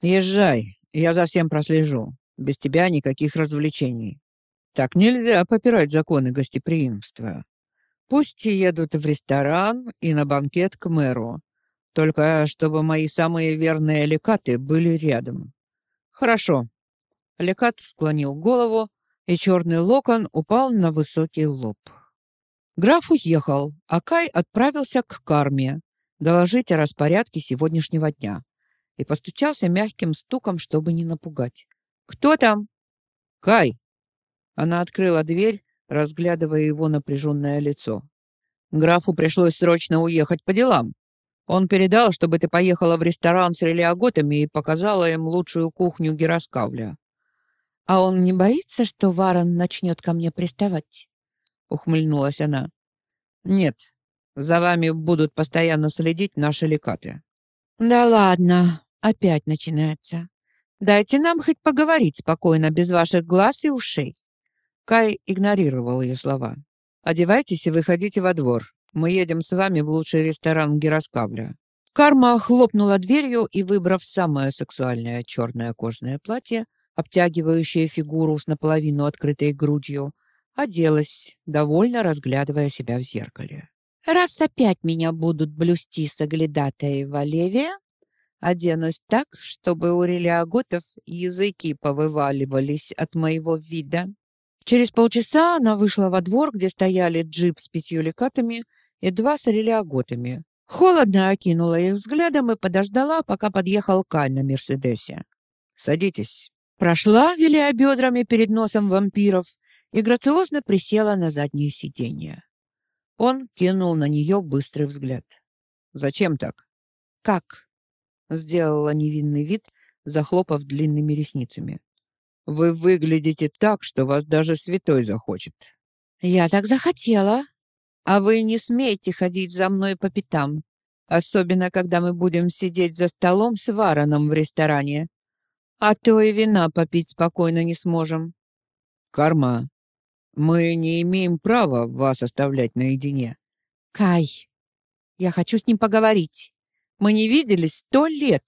Езжай, я за всем прослежу. Без тебя никаких развлечений. Так нельзя попирать законы гостеприимства. Пусть едут в ресторан и на банкет к мэру. Только чтобы мои самые верные лекаты были рядом. Хорошо. Лекат склонил голову, и черный локон упал на высокий лоб. Граф уехал, а Кай отправился к карме доложить о распорядке сегодняшнего дня и постучался мягким стуком, чтобы не напугать. «Кто там?» «Кай!» Она открыла дверь разглядывая его напряженное лицо. «Графу пришлось срочно уехать по делам. Он передал, чтобы ты поехала в ресторан с релиаготами и показала им лучшую кухню Гераскавля». «А он не боится, что Варон начнет ко мне приставать?» — ухмыльнулась она. «Нет, за вами будут постоянно следить наши лекаты». «Да ладно, опять начинается. Дайте нам хоть поговорить спокойно, без ваших глаз и ушей». Кай игнорировал ее слова. «Одевайтесь и выходите во двор. Мы едем с вами в лучший ресторан Гераскавля». Карма хлопнула дверью и, выбрав самое сексуальное черное кожаное платье, обтягивающее фигуру с наполовину открытой грудью, оделась, довольно разглядывая себя в зеркале. «Раз опять меня будут блюсти соглядатые в Олеве, оденусь так, чтобы у релиаготов языки повываливались от моего вида. Через полчаса она вышла во двор, где стояли джип с пятью лекатами и два с релиаготами. Холодно окинула их взглядом и подождала, пока подъехал Кай на Мерседесе. «Садитесь». Прошла, виляя бедрами перед носом вампиров, и грациозно присела на заднее сиденье. Он кинул на нее быстрый взгляд. «Зачем так?» «Как?» — сделала невинный вид, захлопав длинными ресницами. «Вы выглядите так, что вас даже святой захочет». «Я так захотела. А вы не смейте ходить за мной по пятам, особенно когда мы будем сидеть за столом с Вараном в ресторане. А то и вина попить спокойно не сможем». «Карма, мы не имеем права вас оставлять наедине. Кай, я хочу с ним поговорить. Мы не виделись сто лет.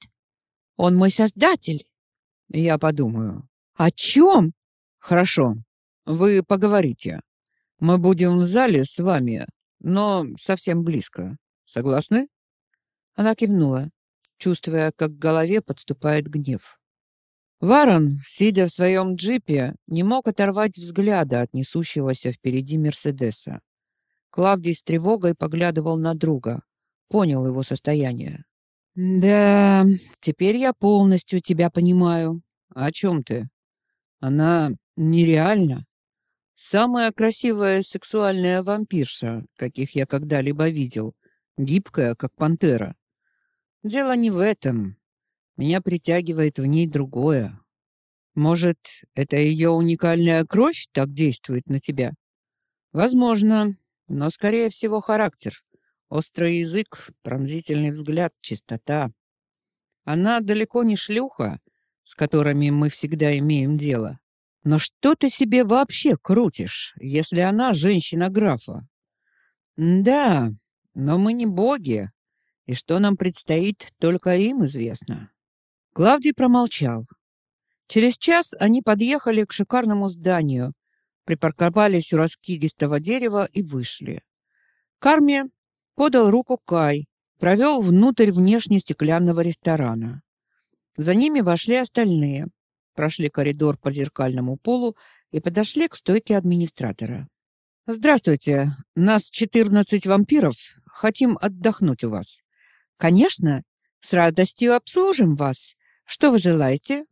Он мой создатель. Я подумаю. О чем? Хорошо. Вы поговорите. Мы будем в зале с вами, но совсем близко. Согласны? Она кивнула, чувствуя, как к голове подступает гнев. Варон, сидя в своем джипе, не мог оторвать взгляда от несущегося впереди Мерседеса. Клавдий с тревогой поглядывал на друга, понял его состояние. «Да, теперь я полностью тебя понимаю. О чем ты? Она нереальна. Самая красивая сексуальная вампирша, каких я когда-либо видел, гибкая, как пантера. Дело не в этом. Меня притягивает в ней другое. Может, это ее уникальная кровь так действует на тебя? Возможно, но, скорее всего, характер. Острый язык, пронзительный взгляд, чистота. Она далеко не шлюха, с которыми мы всегда имеем дело. Но что ты себе вообще крутишь, если она женщина графа? Да, но мы не боги, и что нам предстоит, только им известно. Клавдий промолчал. Через час они подъехали к шикарному зданию, припарковались у раскидистого дерева и вышли. Карме подал руку Кай, провел внутрь внешне стеклянного ресторана. За ними вошли остальные, прошли коридор по зеркальному полу и подошли к стойке администратора. «Здравствуйте, нас 14 вампиров. Хотим отдохнуть у вас». «Конечно, с радостью обслужим вас. Что вы желаете?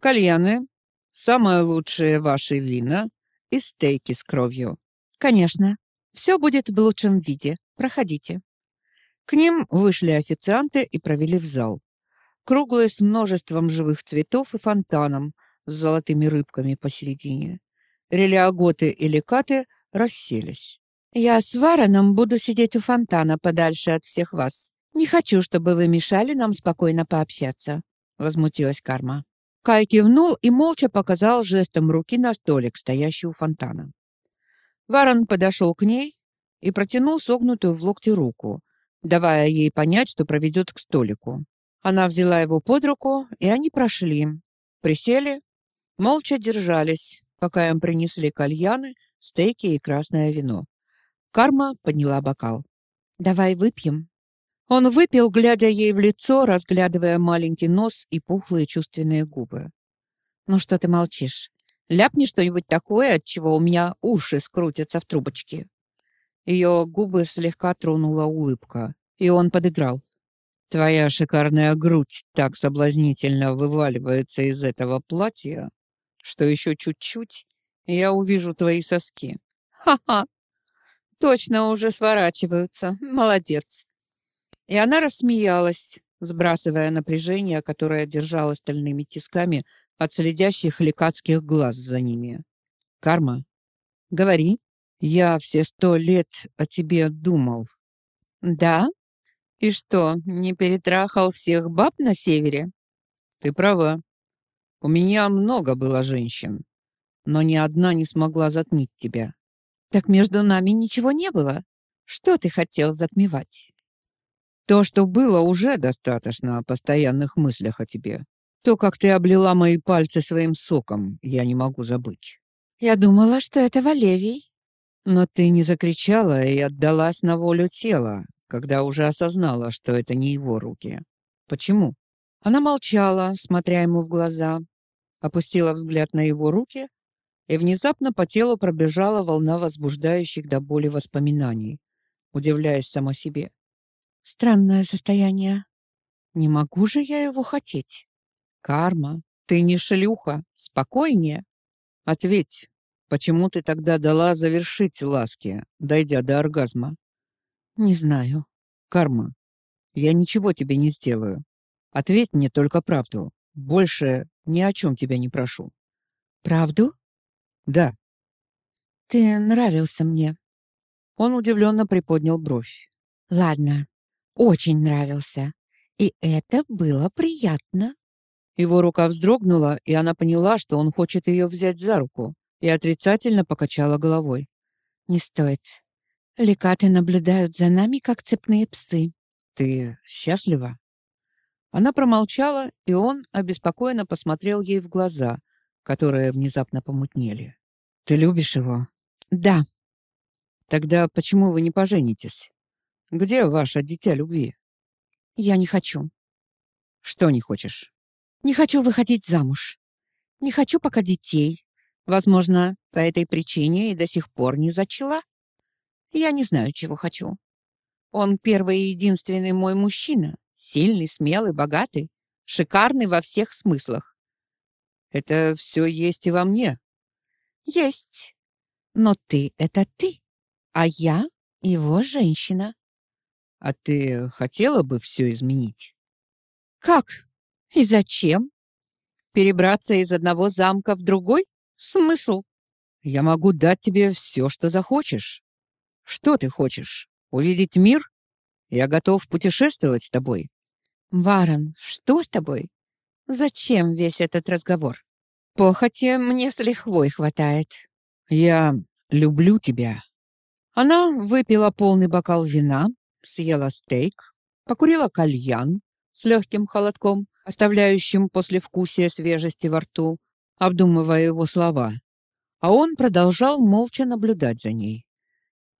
Кальяны, самое лучшее ваши вина и стейки с кровью. Конечно, все будет в лучшем виде. Проходите. К ним вышли официанты и провели в зал. Круглый с множеством живых цветов и фонтаном с золотыми рыбками посередине. Релиаготы и лекаты расселись. «Я с Вараном буду сидеть у фонтана подальше от всех вас. Не хочу, чтобы вы мешали нам спокойно пообщаться возмутилась Карма. Кай кивнул и молча показал жестом руки на столик, стоящий у фонтана. Варон подошел к ней и протянул согнутую в локте руку, давая ей понять, что проведет к столику. Она взяла его под руку, и они прошли. Присели, молча держались, пока им принесли кальяны, стейки и красное вино. Карма подняла бокал. «Давай выпьем», он выпил, глядя ей в лицо, разглядывая маленький нос и пухлые чувственные губы. «Ну что ты молчишь? Ляпни что-нибудь такое, от чего у меня уши скрутятся в трубочки». Ее губы слегка тронула улыбка, и он подыграл. «Твоя шикарная грудь так соблазнительно вываливается из этого платья, что еще чуть-чуть, и я увижу твои соски. Ха-ха! Точно уже сворачиваются. Молодец. И она рассмеялась, сбрасывая напряжение, которое держало стальными тисками от следящих лекатских глаз за ними. «Карма, говори. Я все сто лет о тебе думал». «Да? И что, не перетрахал всех баб на севере?» «Ты права. У меня много было женщин, но ни одна не смогла затмить тебя». «Так между нами ничего не было? Что ты хотел затмевать?» То, что было, уже достаточно о постоянных мыслях о тебе. То, как ты облила мои пальцы своим соком, я не могу забыть. Я думала, что это Валевий. Но ты не закричала и отдалась на волю тела, когда уже осознала, что это не его руки. Почему? Она молчала, смотря ему в глаза, опустила взгляд на его руки, и внезапно по телу пробежала волна возбуждающих до боли воспоминаний, удивляясь сама себе. Странное состояние. Не могу же я его хотеть. Карма, ты не шлюха. Спокойнее. Ответь, Почему ты тогда дала завершить ласки, дойдя до оргазма? Не знаю. Карма, я ничего тебе не сделаю. Ответь мне только правду. Больше ни о чем тебя не прошу. Правду? Да. Ты нравился мне. Он удивленно приподнял бровь. Ладно, очень нравился. И это было приятно. Его рука вздрогнула, и она поняла, что он хочет ее взять за руку и отрицательно покачала головой. «Не стоит. Лекаты наблюдают за нами, как цепные псы». «Ты счастлива?» Она промолчала, и он обеспокоенно посмотрел ей в глаза, которые внезапно помутнели. «Ты любишь его?» «Да». «Тогда почему вы не поженитесь? Где ваше дитя любви?» «Я не хочу». «Что не хочешь?» «Не хочу выходить замуж. Не хочу пока детей. Возможно, по этой причине и до сих пор не зачала. Я не знаю, чего хочу. Он первый и единственный мой мужчина. Сильный, смелый, богатый. Шикарный во всех смыслах. Это все есть и во мне. Есть. Но ты — это ты, а я — его женщина. А ты хотела бы все изменить? Как? И зачем? Перебраться из одного замка в другой? Смысл? Я могу дать тебе все, что захочешь. Что ты хочешь? Увидеть мир? Я готов путешествовать с тобой. Варон, что с тобой? Зачем весь этот разговор? Похоти мне с лихвой хватает. Я люблю тебя. Она выпила полный бокал вина, съела стейк, покурила кальян с легким холодком, оставляющим послевкусие свежести во рту, обдумывая его слова. А он продолжал молча наблюдать за ней.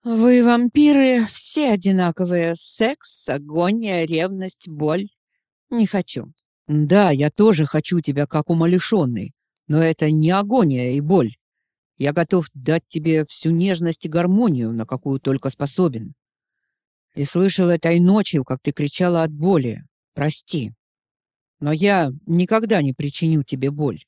«Вы, вампиры, все одинаковые. Секс, агония, ревность, боль. Не хочу». «Да, я тоже хочу тебя как умалишенный, но это не агония и боль. Я готов дать тебе всю нежность и гармонию, на какую только способен. И слышал этой ночью, как ты кричала от боли. Прости. Но я никогда не причиню тебе боль.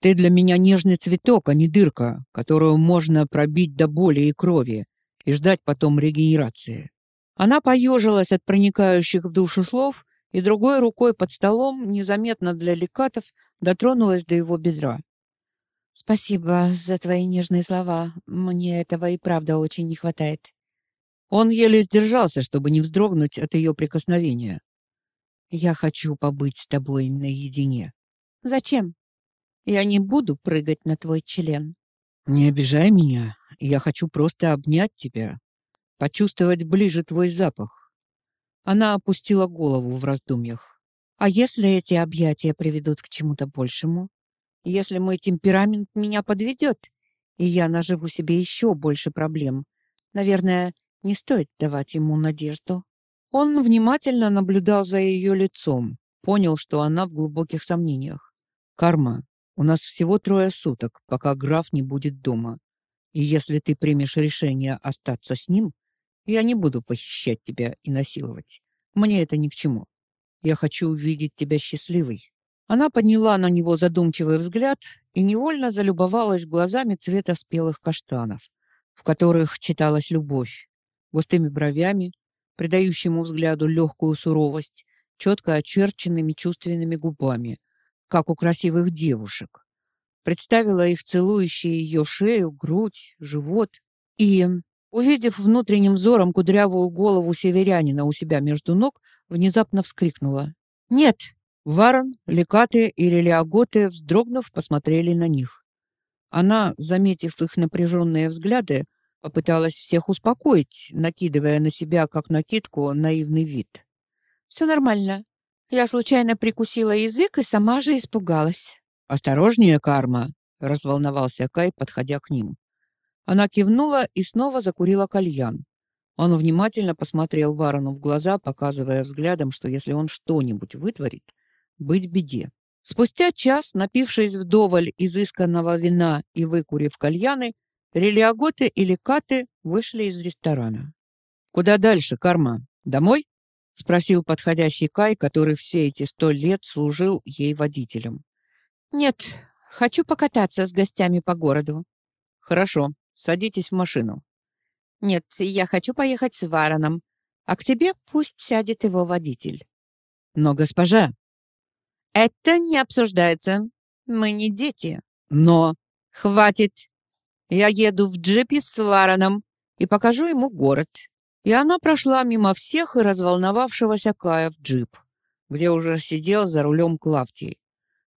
Ты для меня нежный цветок, а не дырка, которую можно пробить до боли и крови и ждать потом регенерации. Она поежилась от проникающих в душу слов и другой рукой под столом, незаметно для лекатов, дотронулась до его бедра. «Спасибо за твои нежные слова. Мне этого и правда очень не хватает». Он еле сдержался, чтобы не вздрогнуть от ее прикосновения. «Я хочу побыть с тобой наедине». «Зачем?» Я не буду прыгать на твой член. Не обижай меня. Я хочу просто обнять тебя, почувствовать ближе твой запах. Она опустила голову в раздумьях. А если эти объятия приведут к чему-то большему? Если мой темперамент меня подведет, и я наживу себе еще больше проблем, наверное, не стоит давать ему надежду. Он внимательно наблюдал за ее лицом, понял, что она в глубоких сомнениях. Карма у нас всего трое суток, пока граф не будет дома. И если ты примешь решение остаться с ним, я не буду похищать тебя и насиловать. Мне это ни к чему. Я хочу увидеть тебя счастливой». Она подняла на него задумчивый взгляд и невольно залюбовалась глазами цвета спелых каштанов, в которых читалась любовь, густыми бровями, придающему взгляду легкую суровость, четко очерченными чувственными губами, как у красивых девушек. Представила их целующие ее шею, грудь, живот и, увидев внутренним взором кудрявую голову северянина у себя между ног, внезапно вскрикнула. «Нет!» Варон, Лекаты и Релиаготы, вздрогнув, посмотрели на них. Она, заметив их напряженные взгляды, попыталась всех успокоить, накидывая на себя, как накидку, наивный вид. «Все нормально. Я случайно прикусила язык и сама же испугалась. «Осторожнее, Карма!» — разволновался Кай, подходя к ним. Она кивнула и снова закурила кальян. Он внимательно посмотрел Варону в глаза, показывая взглядом, что если он что-нибудь вытворит, быть беде. Спустя час, напившись вдоволь изысканного вина и выкурив кальяны, релиаготы и лекаты вышли из ресторана. «Куда дальше, Карма? Домой?» — спросил подходящий Кай, который все эти сто лет служил ей водителем. «Нет, хочу покататься с гостями по городу». Хорошо, садитесь в машину. Нет, я хочу поехать с Вараном, а к тебе пусть сядет его водитель. Но, госпожа... Это не обсуждается. Мы не дети. Но... Хватит. Я еду в джипе с Вараном и покажу ему город. И она прошла мимо всех и разволновавшегося Кая в джип, где уже сидел за рулем Клавтий.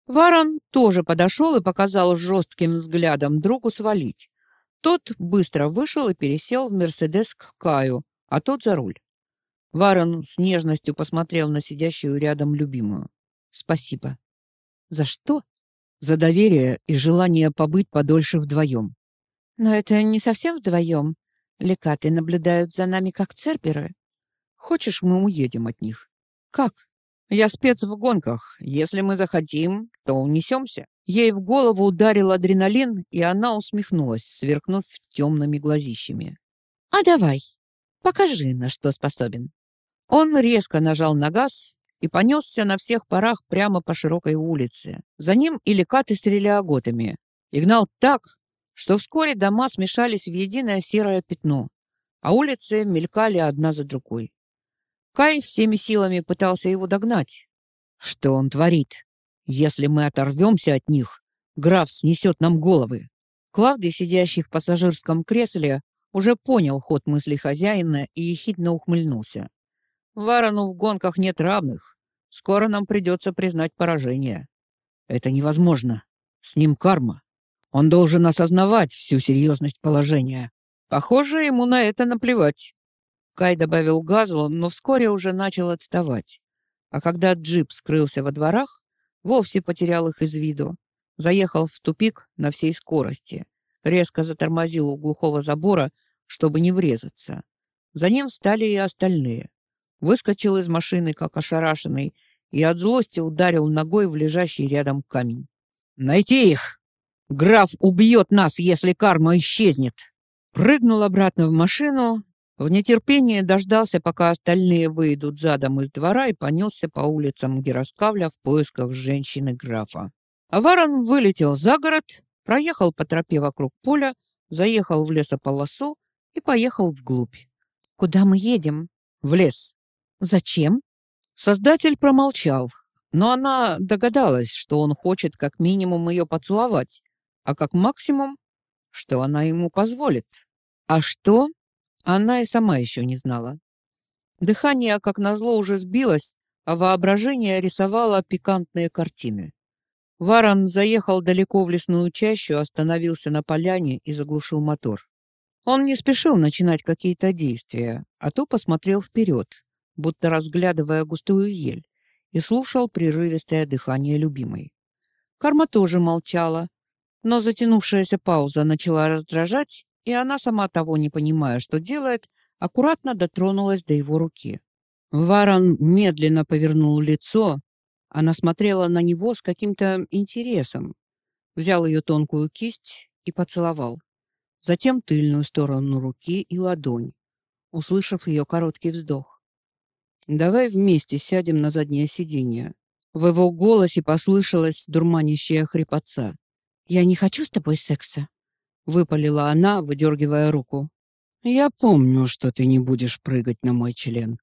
Варон тоже подошел и показал жестким взглядом другу свалить. Тот быстро вышел и пересел в «Мерседес» к Каю, а тот за руль. Варон с нежностью посмотрел на сидящую рядом любимую. «Спасибо». «За что?» «За доверие и желание побыть подольше вдвоем». «Но это не совсем вдвоем. Лекаты наблюдают за нами, как церберы. Хочешь, мы уедем от них?» «Как?» «Я спец в гонках. Если мы захотим, то унесемся». Ей в голову ударил адреналин, и она усмехнулась, сверкнув темными глазищами. «А давай, покажи, на что способен». Он резко нажал на газ и понесся на всех парах прямо по широкой улице. За ним иликаты с релиаготами. И гнал так, что вскоре дома смешались в единое серое пятно, а улицы мелькали одна за другой. Кай всеми силами пытался его догнать. Что он творит? Если мы оторвемся от них, граф снесет нам головы. Клавдий, сидящий в пассажирском кресле, уже понял ход мыслей хозяина и ехидно ухмыльнулся. Варону в гонках нет равных. Скоро нам придется признать поражение. Это невозможно. С ним карма. Он должен осознавать всю серьезность положения. Похоже, ему на это наплевать. Кай добавил газу, но вскоре уже начал отставать. А когда джип скрылся во дворах, Вовсе потерял их из виду. Заехал в тупик на всей скорости. Резко затормозил у глухого забора, чтобы не врезаться. За ним встали и остальные. Выскочил из машины, как ошарашенный, и от злости ударил ногой в лежащий рядом камень. «Найти их! Граф убьет нас, если карма исчезнет!» Прыгнул обратно в машину, в нетерпении дождался, пока остальные выйдут задом из двора и понесся по улицам Героскавля в поисках женщины-графа. А Варон вылетел за город, проехал по тропе вокруг поля, заехал в лесополосу и поехал вглубь. «Куда мы едем?» «В лес». «Зачем?» Создатель промолчал, но она догадалась, что он хочет как минимум ее поцеловать, а как максимум, что она ему позволит. А что, она и сама еще не знала. Дыхание, как назло, уже сбилось, а воображение рисовало пикантные картины. Варон заехал далеко в лесную чащу, остановился на поляне и заглушил мотор. Он не спешил начинать какие-то действия, а то посмотрел вперед, будто разглядывая густую ель, и слушал прерывистое дыхание любимой. Карма тоже молчала, но затянувшаяся пауза начала раздражать, и она, сама того не понимая, что делает, аккуратно дотронулась до его руки. Варон медленно повернул лицо. Она смотрела на него с каким-то интересом. Взял ее тонкую кисть и поцеловал. Затем тыльную сторону руки и ладонь, услышав ее короткий вздох. «Давай вместе сядем на заднее сиденье». В его голосе послышалась дурманящая хрипотца. «Я не хочу с тобой секса», — выпалила она, выдергивая руку. «Я помню, что ты не будешь прыгать на мой член».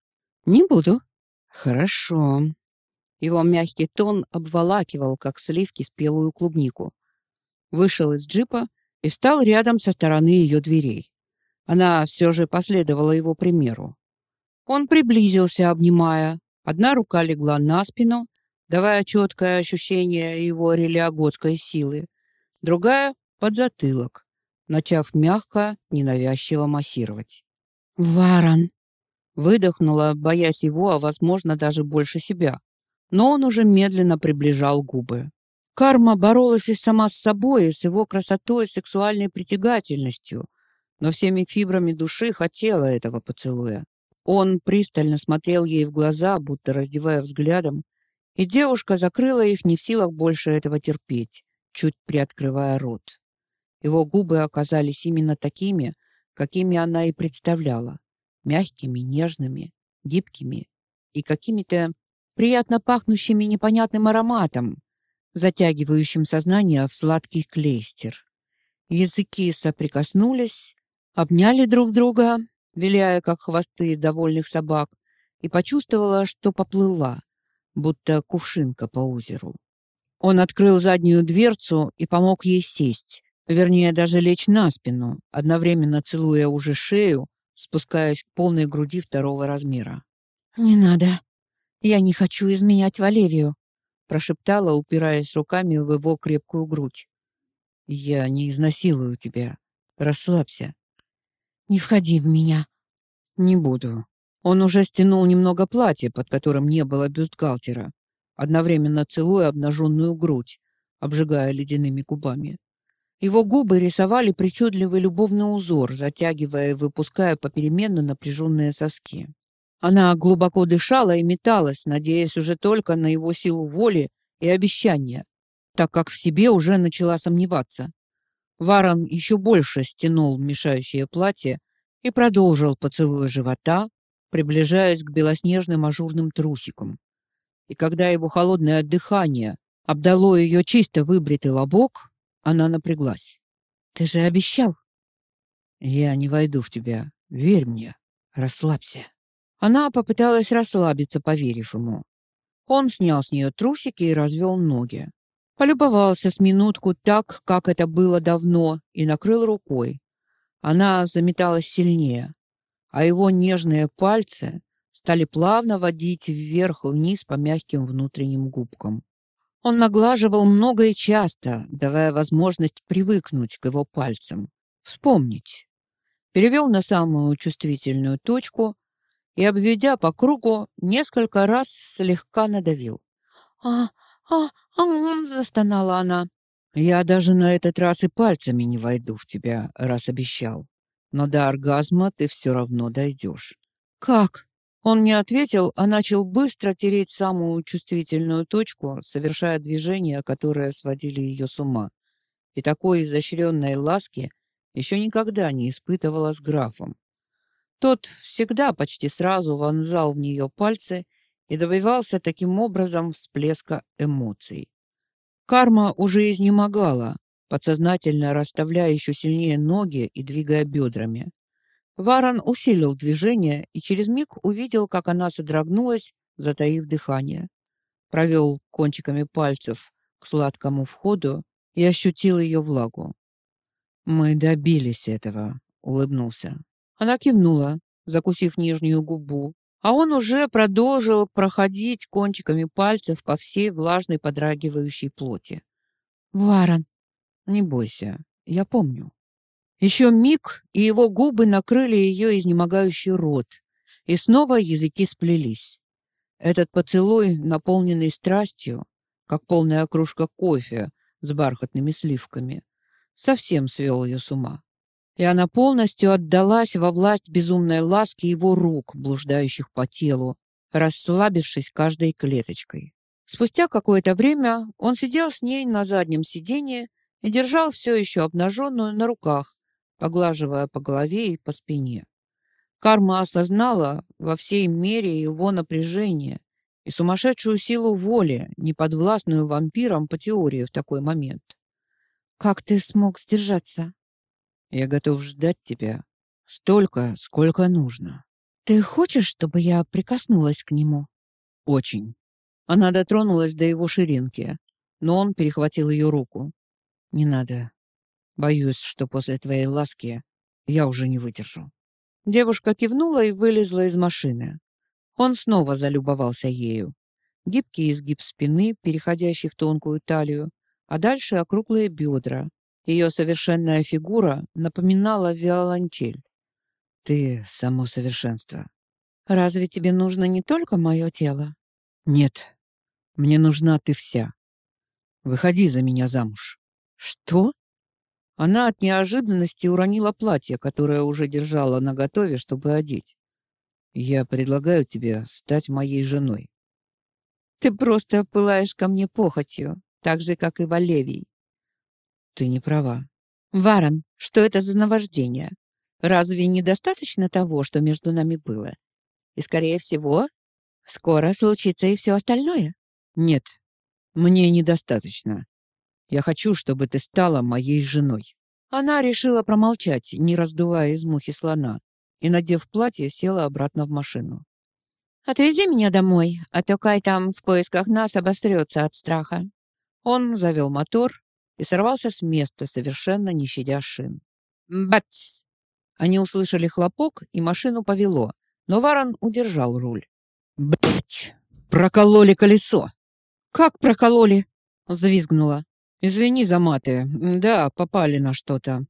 «Не буду». «Хорошо». Его мягкий тон обволакивал, как сливки спелую клубнику. Вышел из джипа и встал рядом со стороны ее дверей. Она все же последовала его примеру. Он приблизился, обнимая. Одна рука легла на спину, давая четкое ощущение его релиаготской силы. Другая — под затылок, начав мягко, ненавязчиво массировать. «Варон!» Выдохнула, боясь его, а, возможно, даже больше себя. Но он уже медленно приближал губы. Карма боролась и сама с собой, и с его красотой и сексуальной притягательностью, но всеми фибрами души хотела этого поцелуя. Он пристально смотрел ей в глаза, будто раздевая взглядом, и девушка закрыла их не в силах больше этого терпеть, чуть приоткрывая рот. Его губы оказались именно такими, какими она и представляла. Мягкими, нежными, гибкими и какими-то приятно пахнущими непонятным ароматом, затягивающим сознание в сладкий клейстер. Языки соприкоснулись, обняли друг друга, виляя, как хвосты довольных собак, и почувствовала, что поплыла, будто кувшинка по озеру. Он открыл заднюю дверцу и помог ей сесть, вернее, даже лечь на спину, одновременно целуя уже шею, спускаясь к полной груди второго размера. «Не надо. Я не хочу изменять Валевию», прошептала, упираясь руками в его крепкую грудь. «Я не изнасилую тебя. Расслабься». «Не входи в меня». «Не буду». Он уже стянул немного платья, под которым не было бюстгальтера, одновременно целуя обнаженную грудь, обжигая ледяными губами. Его губы рисовали причудливый любовный узор, затягивая и выпуская попеременно напряженные соски. Она глубоко дышала и металась, надеясь уже только на его силу воли и обещания, так как в себе уже начала сомневаться. Варон еще больше стянул мешающее платье и продолжил поцелуй живота, приближаясь к белоснежным ажурным трусикам. И когда его холодное дыхание обдало ее чисто выбритый лобок, она напряглась. «Ты же обещал!» «Я не войду в тебя. Верь мне. Расслабься». Она попыталась расслабиться, поверив ему. Он снял с нее трусики и развел ноги. Полюбовался с минутку так, как это было давно, и накрыл рукой. Она заметалась сильнее, а его нежные пальцы стали плавно водить вверх и вниз по мягким внутренним губкам. Он наглаживал много и часто, давая возможность привыкнуть к его пальцам, вспомнить. Перевел на самую чувствительную точку и, обведя по кругу, несколько раз слегка надавил. «А, а, а!» — застонала она. «Я даже на этот раз и пальцами не войду в тебя, раз обещал. Но до оргазма ты все равно дойдешь». «Как?» Он не ответил, а начал быстро тереть самую чувствительную точку, совершая движения, которые сводили ее с ума. И такой изощренной ласки еще никогда не испытывала с графом. Тот всегда почти сразу вонзал в нее пальцы и добивался таким образом всплеска эмоций. Карма уже изнемогала, подсознательно расставляя еще сильнее ноги и двигая бедрами. Варон усилил движение и через миг увидел, как она содрогнулась, затаив дыхание. Провел кончиками пальцев к сладкому входу и ощутил ее влагу. «Мы добились этого», — улыбнулся. Она кивнула, закусив нижнюю губу, а он уже продолжил проходить кончиками пальцев по всей влажной подрагивающей плоти. «Варон!» «Не бойся, я помню». Еще миг, и его губы накрыли ее изнемогающий рот, и снова языки сплелись. Этот поцелуй, наполненный страстью, как полная кружка кофе с бархатными сливками, совсем свел ее с ума. И она полностью отдалась во власть безумной ласки его рук, блуждающих по телу, расслабившись каждой клеточкой. Спустя какое-то время он сидел с ней на заднем сиденье и держал все еще обнаженную на руках, поглаживая по голове и по спине. Карма осознала во всей мере его напряжение и сумасшедшую силу воли, неподвластную вампирам по теории в такой момент. «Как ты смог сдержаться?» «Я готов ждать тебя столько, сколько нужно». «Ты хочешь, чтобы я прикоснулась к нему?» «Очень». Она дотронулась до его ширинки, но он перехватил ее руку. «Не надо. Боюсь, что после твоей ласки я уже не выдержу. Девушка кивнула и вылезла из машины. Он снова залюбовался ею. Гибкий изгиб спины, переходящий в тонкую талию, а дальше округлые бедра. Ее совершенная фигура напоминала виолончель. Ты само совершенство. Разве тебе нужно не только мое тело? Нет. Мне нужна ты вся. Выходи за меня замуж. Что? Она от неожиданности уронила платье, которое уже держала наготове, чтобы одеть. «Я предлагаю тебе стать моей женой». «Ты просто пылаешь ко мне похотью, так же, как и Валевий». «Ты не права». «Варон, что это за наваждение? Разве недостаточно того, что между нами было? И, скорее всего, скоро случится и все остальное?» «Нет, мне недостаточно. Я хочу, чтобы ты стала моей женой. Она решила промолчать, не раздувая из мухи слона, и, надев платье, села обратно в машину. «Отвези меня домой, а то Кай там в поисках нас обострется от страха». Он завел мотор и сорвался с места, совершенно не щадя шин. Бац! Они услышали хлопок, и машину повело, но Варон удержал руль. Блять! Прокололи колесо! Как прокололи? Взвизгнула. Извини за маты. Да, попали на что-то.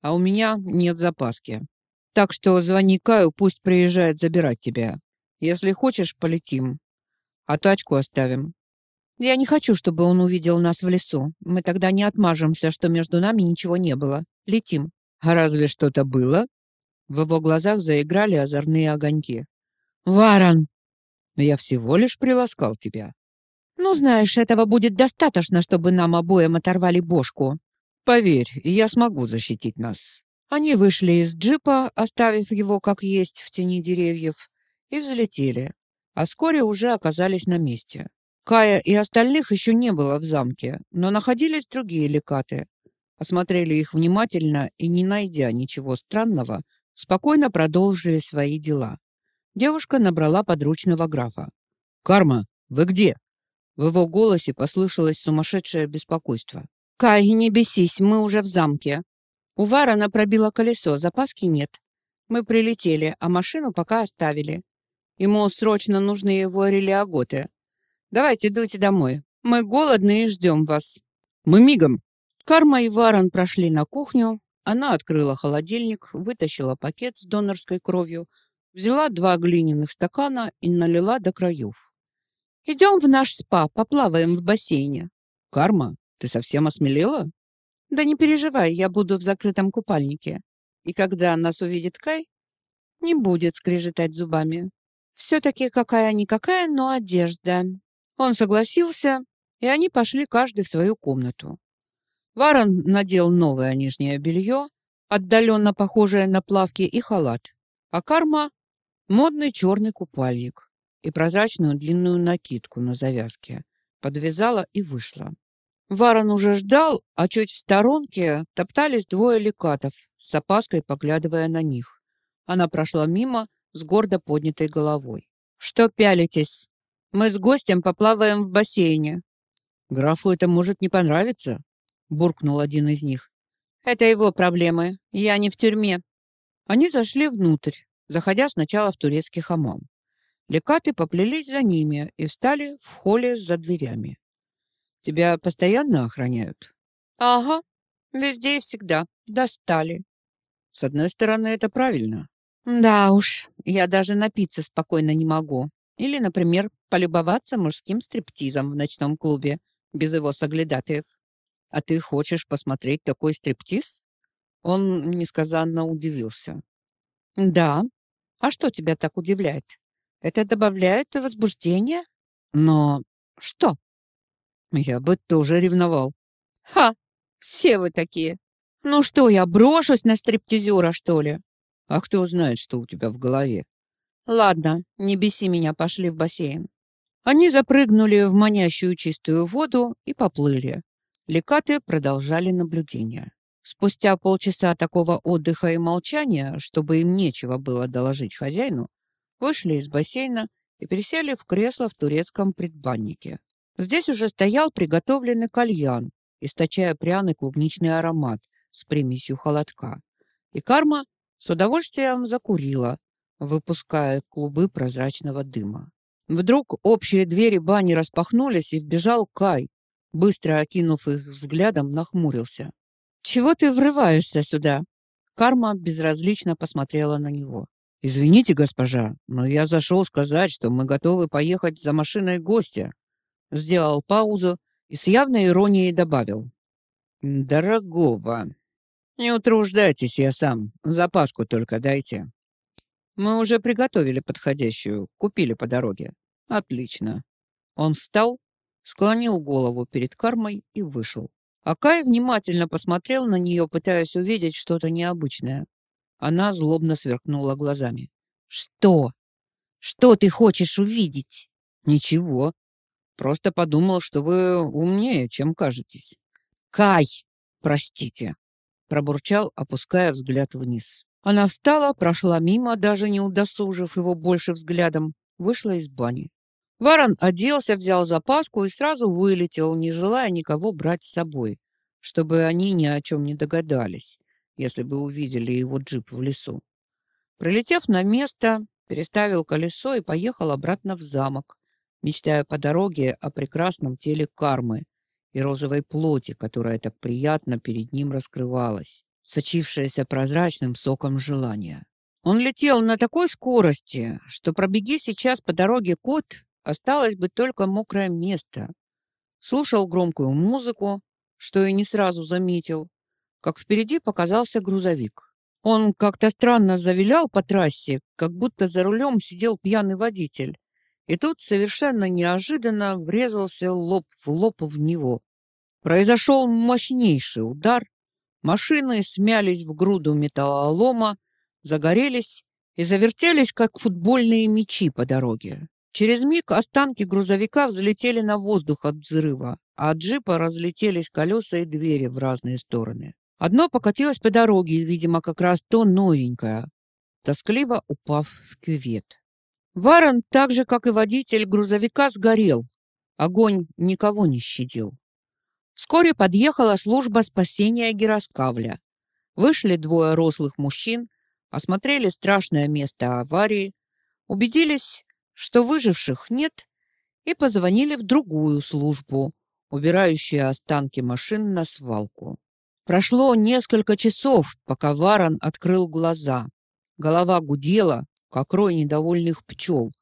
А у меня нет запаски. Так что звони Каю, пусть приезжает забирать тебя. Если хочешь, полетим. А тачку оставим. Я не хочу, чтобы он увидел нас в лесу. Мы тогда не отмажемся, что между нами ничего не было. Летим. А разве что-то было? В его глазах заиграли озорные огоньки. Варан! Я всего лишь приласкал тебя. Ну, знаешь, этого будет достаточно, чтобы нам обоим оторвали бошку. Поверь, я смогу защитить нас. Они вышли из джипа, оставив его как есть в тени деревьев, и взлетели, а вскоре уже оказались на месте. Кая и остальных еще не было в замке, но находились другие лекаты. Осмотрели их внимательно и, не найдя ничего странного, спокойно продолжили свои дела. Девушка набрала подручного графа. «Карма, вы где?» В его голосе послышалось сумасшедшее беспокойство. «Кай, не бесись, мы уже в замке. У Варона пробило колесо, запаски нет. Мы прилетели, а машину пока оставили. Ему срочно нужны его релиаготы. Давайте дуйте домой. Мы голодны и ждем вас». «Мы мигом!» Карма и Варон прошли на кухню. Она открыла холодильник, вытащила пакет с донорской кровью, взяла два глиняных стакана и налила до краев. Идем в наш спа, поплаваем в бассейне. Карма, ты совсем осмелела? Да не переживай, я буду в закрытом купальнике. И когда нас увидит Кай, не будет скрежетать зубами. Все-таки какая-никакая, но одежда. Он согласился, и они пошли каждый в свою комнату. Варон надел новое нижнее белье, отдаленно похожее на плавки и халат, а Карма — модный черный купальник и прозрачную длинную накидку на завязке. Подвязала и вышла. Варон уже ждал, а чуть в сторонке топтались двое лекатов, с опаской поглядывая на них. Она прошла мимо с гордо поднятой головой. «Что пялитесь? Мы с гостем поплаваем в бассейне». «Графу это может не понравиться», — буркнул один из них. «Это его проблемы. Я не в тюрьме». Они зашли внутрь, заходя сначала в турецкий хамам. Лекаты поплелись за ними и встали в холле за дверями. «Тебя постоянно охраняют?» «Ага, везде и всегда. Достали». «С одной стороны, это правильно». «Да уж, я даже напиться спокойно не могу. Или, например, полюбоваться мужским стриптизом в ночном клубе без его соглядатаев». «А ты хочешь посмотреть такой стриптиз?» Он несказанно удивился. «Да. А что тебя так удивляет?» Это добавляет возбуждение? Но что? Я бы тоже ревновал. Ха! Все вы такие. Ну что, я брошусь на стриптизера, что ли? А кто знает, что у тебя в голове? Ладно, не беси меня, пошли в бассейн. Они запрыгнули в манящую чистую воду и поплыли. Лекаты продолжали наблюдение. Спустя полчаса такого отдыха и молчания, чтобы им нечего было доложить хозяину, вышли из бассейна и пересели в кресло в турецком предбаннике. Здесь уже стоял приготовленный кальян, источая пряный клубничный аромат с примесью холодка. И Карма с удовольствием закурила, выпуская клубы прозрачного дыма. Вдруг общие двери бани распахнулись, и вбежал Кай. Быстро окинув их взглядом, нахмурился. «Чего ты врываешься сюда?» Карма безразлично посмотрела на него. «Извините, госпожа, но я зашел сказать, что мы готовы поехать за машиной гостя». Сделал паузу и с явной иронией добавил. «Дорогого. Не утруждайтесь, я сам. Запаску только дайте. Мы уже приготовили подходящую, купили по дороге. Отлично». Он встал, склонил голову перед кармой и вышел. Акай внимательно посмотрел на нее, пытаясь увидеть что-то необычное. Она злобно сверкнула глазами. «Что? Что ты хочешь увидеть?» «Ничего. Просто подумал, что вы умнее, чем кажетесь». «Кай! Простите!» пробурчал, опуская взгляд вниз. Она встала, прошла мимо, даже не удосужив его больше взглядом, вышла из бани. Варон оделся, взял запаску и сразу вылетел, не желая никого брать с собой, чтобы они ни о чем не догадались, если бы увидели его джип в лесу. Прилетев на место, переставил колесо и поехал обратно в замок, мечтая по дороге о прекрасном теле кармы и розовой плоти, которая так приятно перед ним раскрывалась, сочившаяся прозрачным соком желания. Он летел на такой скорости, что пробеги сейчас по дороге кот, осталось бы только мокрое место. Слушал громкую музыку, что и не сразу заметил, как впереди показался грузовик. Он как-то странно завилял по трассе, как будто за рулем сидел пьяный водитель. И тут совершенно неожиданно врезался лоб в лоб в него. Произошел мощнейший удар. Машины смялись в груду металлолома, загорелись и завертелись, как футбольные мячи по дороге. Через миг останки грузовика взлетели на воздух от взрыва, а от джипа разлетелись колеса и двери в разные стороны. Одно покатилось по дороге, видимо, как раз то новенькое, тоскливо упав в кювет. Варон, так же, как и водитель грузовика, сгорел. Огонь никого не щадил. Вскоре подъехала служба спасения Гироскавля. Вышли двое рослых мужчин, осмотрели страшное место аварии, убедились, что выживших нет, и позвонили в другую службу, убирающую останки машин на свалку. Прошло несколько часов, пока Варон открыл глаза. Голова гудела, как рой недовольных пчел,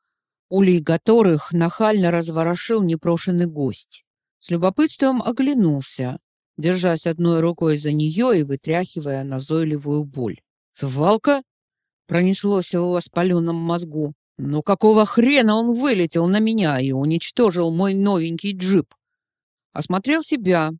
улей которых нахально разворошил непрошенный гость. С любопытством оглянулся, держась одной рукой за нее и вытряхивая назойливую боль. «Свалка?» — пронеслось в воспаленном мозгу. «Ну какого хрена он вылетел на меня и уничтожил мой новенький джип?» Осмотрел себя.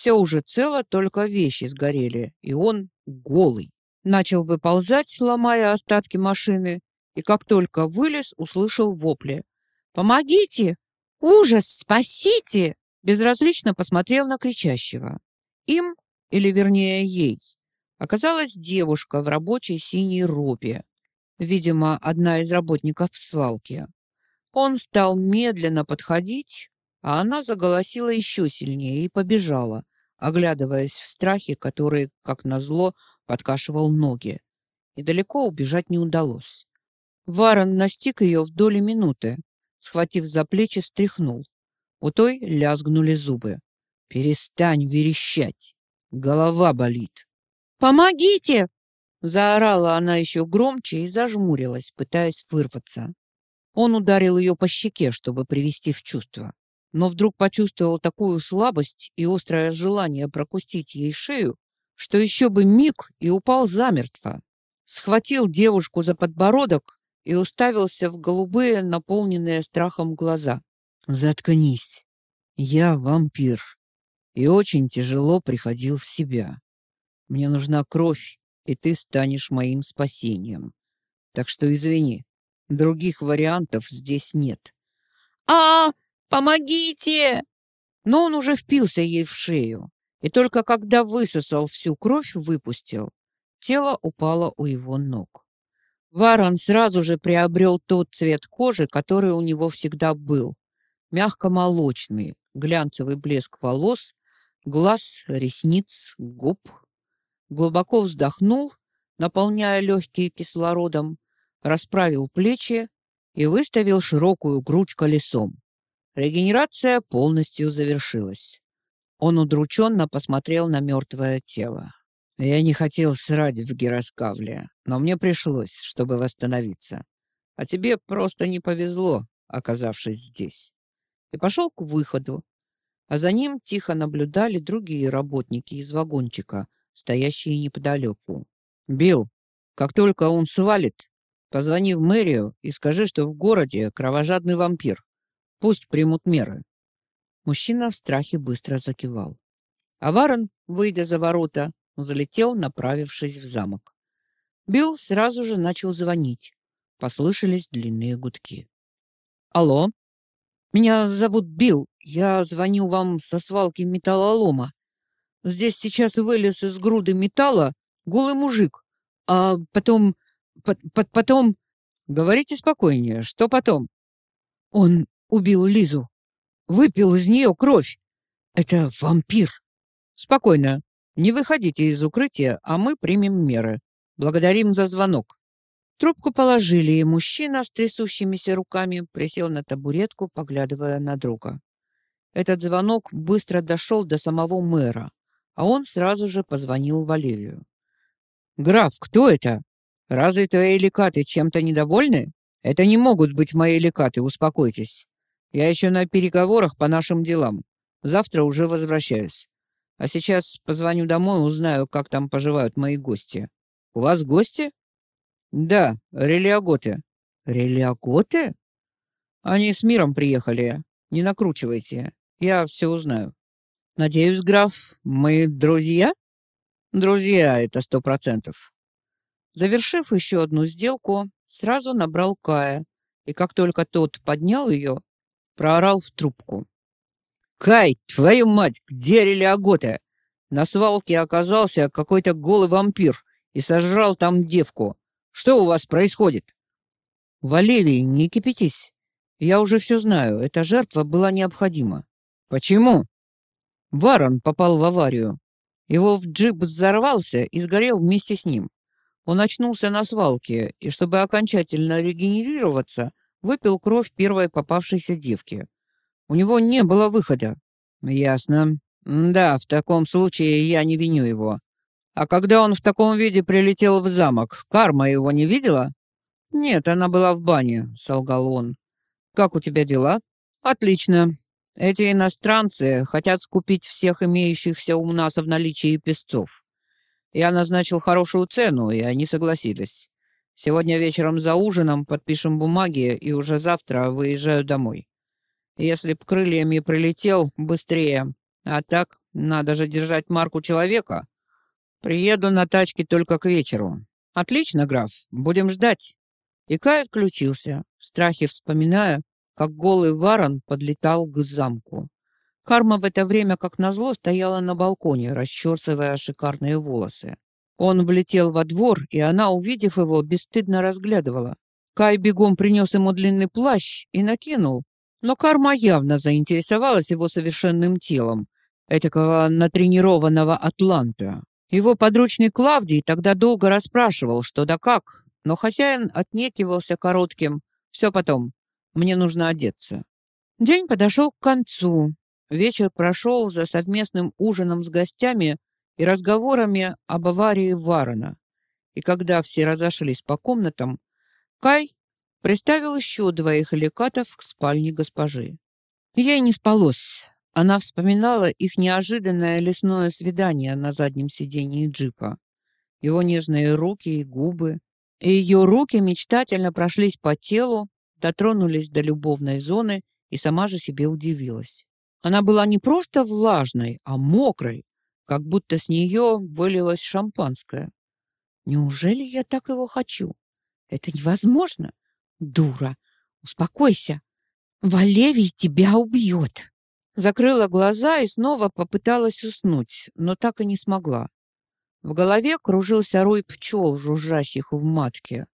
Все уже цело, только вещи сгорели, и он голый. Начал выползать, ломая остатки машины, и как только вылез, услышал вопли. «Помогите! Ужас! Спасите!» Безразлично посмотрел на кричащего. Им, или вернее ей, оказалась девушка в рабочей синей робе, видимо, одна из работников свалки. Он стал медленно подходить, а она заголосила еще сильнее и побежала, оглядываясь в страхе, который, как назло, подкашивал ноги. И далеко убежать не удалось. Варон настиг ее в доли минуты, схватив за плечи, стряхнул. У той лязгнули зубы. «Перестань верещать! Голова болит!» «Помогите!» Заорала она еще громче и зажмурилась, пытаясь вырваться. Он ударил ее по щеке, чтобы привести в чувство. Но вдруг почувствовал такую слабость и острое желание прокусить ей шею, что еще бы миг и упал замертво. Схватил девушку за подбородок и уставился в голубые, наполненные страхом глаза. Заткнись. Я вампир и очень тяжело приходил в себя. Мне нужна кровь, и ты станешь моим спасением. Так что извини, других вариантов здесь нет. А, помогите! Но он уже впился ей в шею, и только когда высосал всю кровь, выпустил. Тело упало у его ног. Варон сразу же приобрел тот цвет кожи, который у него всегда был, мягко-молочный, глянцевый блеск волос, глаз, ресниц, губ. Глубоко вздохнул, наполняя легкие кислородом, расправил плечи и выставил широкую грудь колесом. Регенерация полностью завершилась. Он удрученно посмотрел на мертвое тело. Я не хотел срать в Гироскавле, но мне пришлось, чтобы восстановиться. А тебе просто не повезло, оказавшись здесь и пошел к выходу, а за ним тихо наблюдали другие работники из вагончика, стоящие неподалеку. «Билл, как только он свалит, позвони в мэрию и скажи, что в городе кровожадный вампир. Пусть примут меры». Мужчина в страхе быстро закивал. А Варон, выйдя за ворота, залетел, направившись в замок. Билл сразу же начал звонить. Послышались длинные гудки. «Алло?» Меня зовут Билл. Я звоню вам со свалки металлолома. Здесь сейчас вылез из груды металла голый мужик, а потом... По -по потом... Говорите спокойнее, что потом? Он убил Лизу. Выпил из нее кровь. Это вампир. Спокойно. Не выходите из укрытия, а мы примем меры. Благодарим за звонок. Трубку положили, и мужчина с трясущимися руками присел на табуретку, поглядывая на друга. Этот звонок быстро дошел до самого мэра, а он сразу же позвонил Валерию. «Граф, кто это? Разве твои лекаты чем-то недовольны? Это не могут быть мои лекаты, успокойтесь. Я еще на переговорах по нашим делам. Завтра уже возвращаюсь. А сейчас позвоню домой, узнаю, как там поживают мои гости. У вас гости? Да, релиаготы. Релиаготы? Они с миром приехали. Не накручивайте. Я все узнаю. Надеюсь, граф, мы друзья? Друзья, это сто процентов. Завершив еще одну сделку, сразу набрал Кая, и как только тот поднял ее, проорал в трубку. «Кай, твою мать, где Релиагота? На свалке оказался какой-то голый вампир и сожрал там девку. Что у вас происходит?» «Валерий, не кипятись. Я уже все знаю, эта жертва была необходима». «Почему?» Варон попал в аварию. Его в джип взорвался и сгорел вместе с ним. Он очнулся на свалке и, чтобы окончательно регенерироваться, выпил кровь первой попавшейся девки. У него не было выхода. Ясно. Да, в таком случае я не виню его. А когда он в таком виде прилетел в замок, карма его не видела? Нет, она была в бане, солгал он. Как у тебя дела? Отлично. Эти иностранцы хотят скупить всех имеющихся у нас в наличии песцов. Я назначил хорошую цену, и они согласились. Сегодня вечером за ужином подпишем бумаги, и уже завтра выезжаю домой. Если б крыльями прилетел, быстрее. А так, надо же держать марку человека. Приеду на тачке только к вечеру. Отлично, граф, будем ждать. И Кай отключился, в страхе вспоминая, как голый варон подлетал к замку. Карма в это время, как назло, стояла на балконе, расчесывая шикарные волосы. Он влетел во двор, и она, увидев его, бесстыдно разглядывала. Кай бегом принес ему длинный плащ и накинул, но Карма явно заинтересовалась его совершенным телом, этакого натренированного атланта. Его подручный Клавдий тогда долго расспрашивал, что да как, но хозяин отнекивался коротким «все потом, мне нужно одеться». День подошел к концу. Вечер прошел за совместным ужином с гостями и разговорами об аварии Варона. И когда все разошлись по комнатам, Кай приставил еще двоих эликатов к спальне госпожи. Ей не спалось. Она вспоминала их неожиданное лесное свидание на заднем сидении джипа. Его нежные руки и губы. И ее руки мечтательно прошлись по телу, дотронулись до любовной зоны и сама же себе удивилась. Она была не просто влажной, а мокрой, как будто с нее вылилось шампанское. Неужели я так его хочу? Это невозможно. Дура. Успокойся. Валевий тебя убьет. Закрыла глаза и снова попыталась уснуть, но так и не смогла. В голове кружился рой пчел, жужжащих в матке,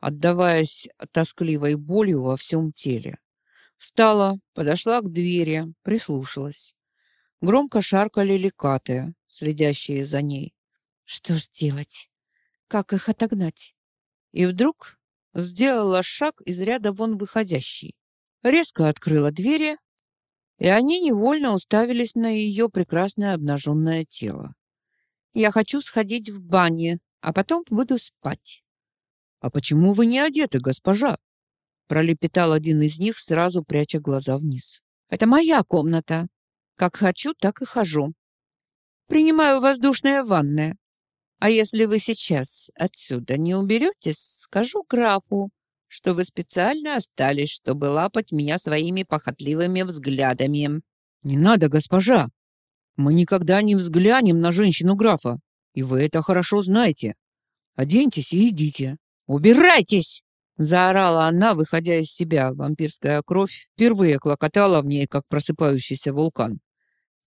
отдаваясь тоскливой болью во всем теле. Встала, подошла к двери, прислушалась. Громко шаркали лекаты, следящие за ней. Что ж делать? Как их отогнать? И вдруг сделала шаг из ряда вон выходящий. Резко открыла двери, и они невольно уставились на ее прекрасное обнаженное тело. «Я хочу сходить в бане, а потом буду спать». «А почему вы не одеты, госпожа?» пролепетал один из них, сразу пряча глаза вниз. Это моя комната. Как хочу, так и хожу. Принимаю воздушное ванное. А если вы сейчас отсюда не уберетесь, скажу графу, что вы специально остались, чтобы лапать меня своими похотливыми взглядами. Не надо, госпожа. Мы никогда не взглянем на женщину графа, и вы это хорошо знаете. Оденьтесь и идите. Убирайтесь! Заорала она, выходя из себя. Вампирская кровь впервые клокотала в ней, как просыпающийся вулкан.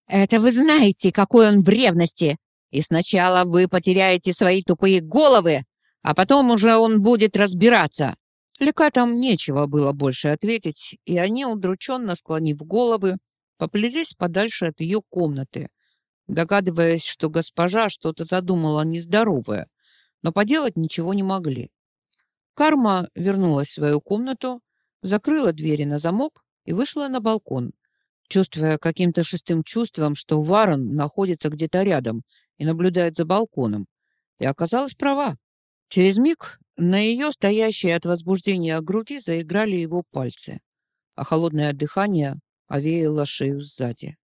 Это вы знаете, какой он в ревности. И сначала вы потеряете свои тупые головы, а потом уже он будет разбираться». Лекатам нечего было больше ответить, и они, удрученно склонив головы, поплелись подальше от ее комнаты, догадываясь, что госпожа что-то задумала нездоровое, но поделать ничего не могли. Карма вернулась в свою комнату, закрыла двери на замок и вышла на балкон, чувствуя каким-то шестым чувством, что Варон находится где-то рядом и наблюдает за балконом. И оказалась права. Через миг на ее стоящей от возбуждения груди заиграли его пальцы, а холодное дыхание овеяло шею сзади.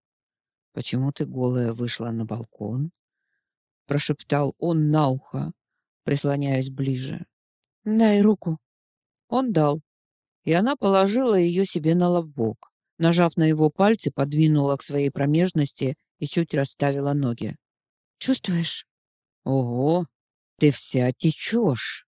«Почему ты голая вышла на балкон?» прошептал он на ухо, прислоняясь ближе. «Дай руку». Он дал, и она положила ее себе на лобок. Нажав на его пальцы, подвинула к своей промежности и чуть расставила ноги. «Чувствуешь?» «Ого, ты вся течешь!»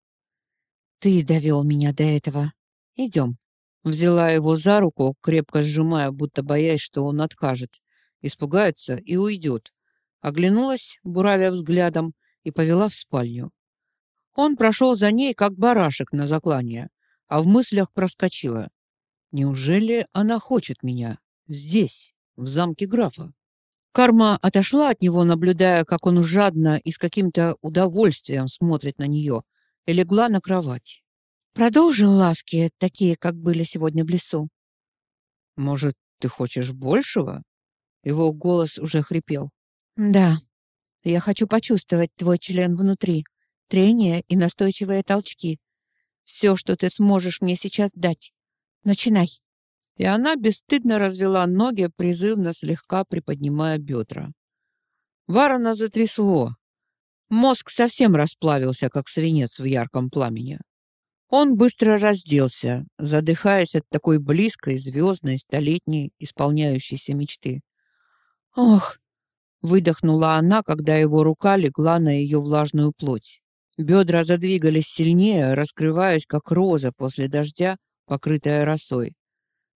«Ты довел меня до этого. Идем». Взяла его за руку, крепко сжимая, будто боясь, что он откажет. Испугается и уйдет. Оглянулась, буравя взглядом, и повела в спальню. Он прошел за ней, как барашек на заклание, а в мыслях проскочила. Неужели она хочет меня? Здесь, в замке графа? Карма отошла от него, наблюдая, как он жадно и с каким-то удовольствием смотрит на нее, и легла на кровать. «Продолжил ласки, такие, как были сегодня в лесу?» «Может, ты хочешь большего?» Его голос уже хрипел. «Да. Я хочу почувствовать твой член внутри, трение и настойчивые толчки. Все, что ты сможешь мне сейчас дать. Начинай!» И она бесстыдно развела ноги, призывно слегка приподнимая бедра. Варона затрясло. Мозг совсем расплавился, как свинец в ярком пламени. Он быстро разделся, задыхаясь от такой близкой, звездной, столетней, исполняющейся мечты. «Ох!» — выдохнула она, когда его рука легла на ее влажную плоть. Бедра задвигались сильнее, раскрываясь, как роза после дождя, покрытая росой.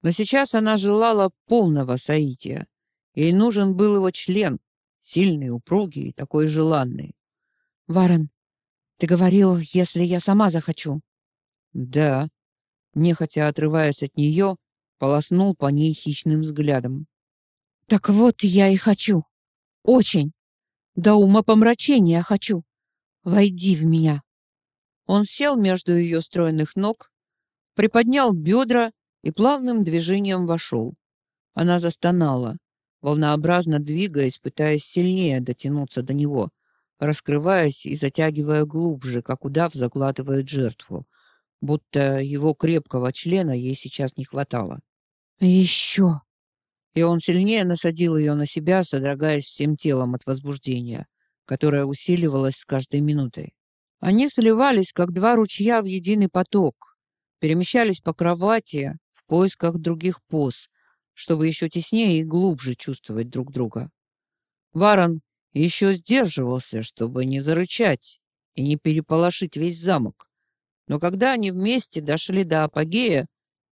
Но сейчас она желала полного соития. Ей нужен был его член, сильный, упругий и такой желанный. «Варен, ты говорил, если я сама захочу». «Да». Нехотя отрываясь от нее, полоснул по ней хищным взглядом. «Так вот я и хочу. Очень. До умопомрачения хочу. Войди в меня». Он сел между ее стройных ног, приподнял бедра и плавным движением вошел. Она застонала, волнообразно двигаясь, пытаясь сильнее дотянуться до него, раскрываясь и затягивая глубже, как удав заглатывает жертву, будто его крепкого члена ей сейчас не хватало. «Еще!» И он сильнее насадил ее на себя, содрогаясь всем телом от возбуждения, которое усиливалось с каждой минутой. Они сливались, как два ручья в единый поток, перемещались по кровати в поисках других поз, чтобы еще теснее и глубже чувствовать друг друга. Варон еще сдерживался, чтобы не зарычать и не переполошить весь замок. Но когда они вместе дошли до апогея,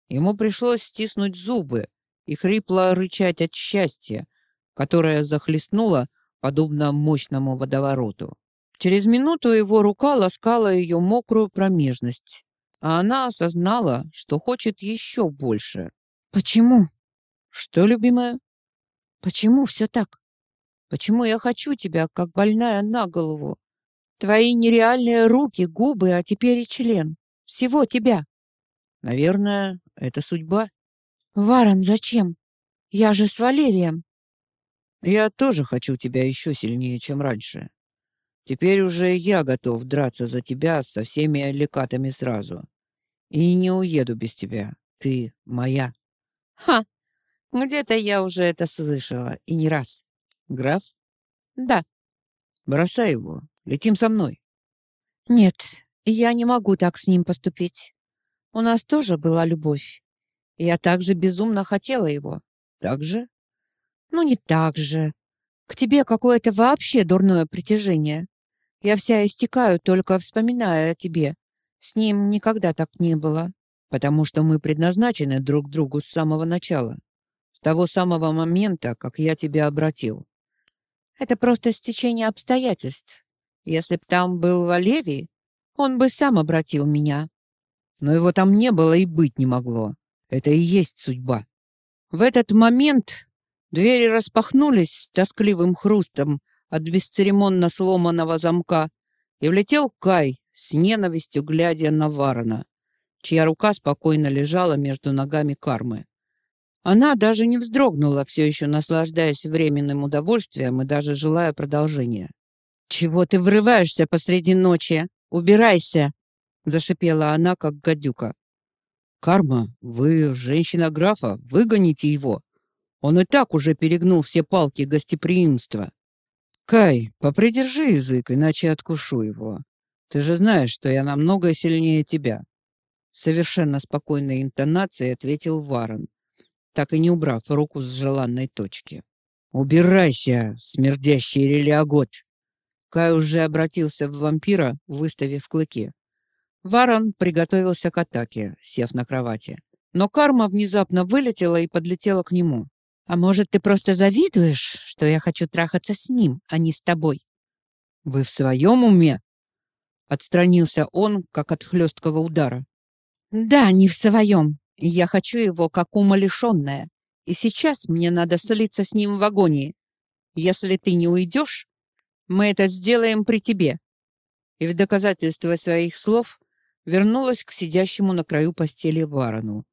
ему пришлось стиснуть зубы и хрипло рычать от счастья, которое захлестнуло, подобно мощному водовороту. Через минуту его рука ласкала ее мокрую промежность, а она осознала, что хочет еще больше. «Почему?» «Что, любимая?» «Почему все так?» Почему я хочу тебя, как больная на голову? Твои нереальные руки, губы, а теперь и член. Всего тебя. Наверное, это судьба. Варон, зачем? Я же с Валерием. Я тоже хочу тебя еще сильнее, чем раньше. Теперь уже я готов драться за тебя со всеми лекатами сразу. И не уеду без тебя. Ты моя. Ха! Где-то я уже это слышала, и не раз. Граф? Да. Бросай его. Летим со мной. Нет, я не могу так с ним поступить. У нас тоже была любовь. Я также безумно хотела его. Так же? Ну, не так же. К тебе какое-то вообще дурное притяжение. Я вся истекаю, только вспоминая о тебе. С ним никогда так не было. Потому что мы предназначены друг другу с самого начала. С того самого момента, как я тебя обратил. Это просто стечение обстоятельств. Если б там был Валевий, он бы сам обратил меня. Но его там не было и быть не могло. Это и есть судьба. В этот момент двери распахнулись с тоскливым хрустом от бесцеремонно сломанного замка, и влетел Кай с ненавистью, глядя на Варона, чья рука спокойно лежала между ногами Кармы. Она даже не вздрогнула, все еще наслаждаясь временным удовольствием и даже желая продолжения. «Чего ты врываешься посреди ночи? Убирайся!» — зашипела она, как гадюка. «Карма, вы женщина графа, выгоните его. Он и так уже перегнул все палки гостеприимства. Кай, попридержи язык, иначе откушу его. Ты же знаешь, что я намного сильнее тебя». Совершенно спокойной интонацией ответил Варон, так и не убрав руку с желанной точки. «Убирайся, смердящий релиагот!» Кай уже обратился в вампира, выставив клыки. Варон приготовился к атаке, сев на кровати. Но карма внезапно вылетела и подлетела к нему. «А может, ты просто завидуешь, что я хочу трахаться с ним, а не с тобой?» «Вы в своем уме?» Отстранился он, как от хлесткого удара. «Да, не в своем. Я хочу его как умалишенная. И сейчас мне надо слиться с ним в агонии. Если ты не уйдешь, мы это сделаем при тебе». И в доказательство своих слов вернулась к сидящему на краю постели Варону,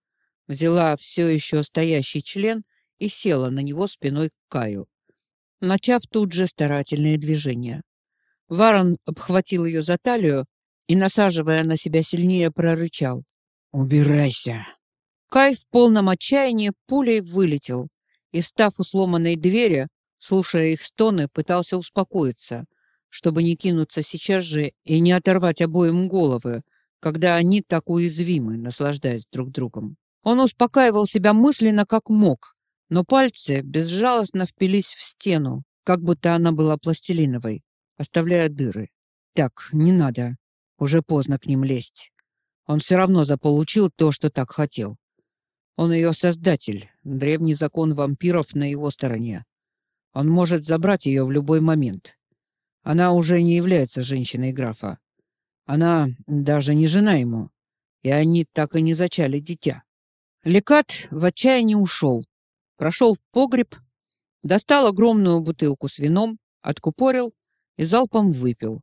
взяла все еще стоящий член и села на него спиной к Каю, начав тут же старательные движения. Варон обхватил ее за талию и, насаживая на себя сильнее, прорычал. «Убирайся!» Кай в полном отчаянии пулей вылетел и, став у сломанной двери, слушая их стоны, пытался успокоиться, чтобы не кинуться сейчас же и не оторвать обоим головы, когда они так уязвимы, наслаждаясь друг другом. Он успокаивал себя мысленно как мог, но пальцы безжалостно впились в стену, как будто она была пластилиновой, оставляя дыры. Так, не надо. Уже поздно к ним лезть. Он все равно заполучил то, что так хотел. Он ее создатель, древний закон вампиров на его стороне. Он может забрать ее в любой момент. Она уже не является женщиной графа. Она даже не жена ему, и они так и не зачали дитя. Лекат в отчаянии ушел, прошел в погреб, достал огромную бутылку с вином, откупорил и залпом выпил.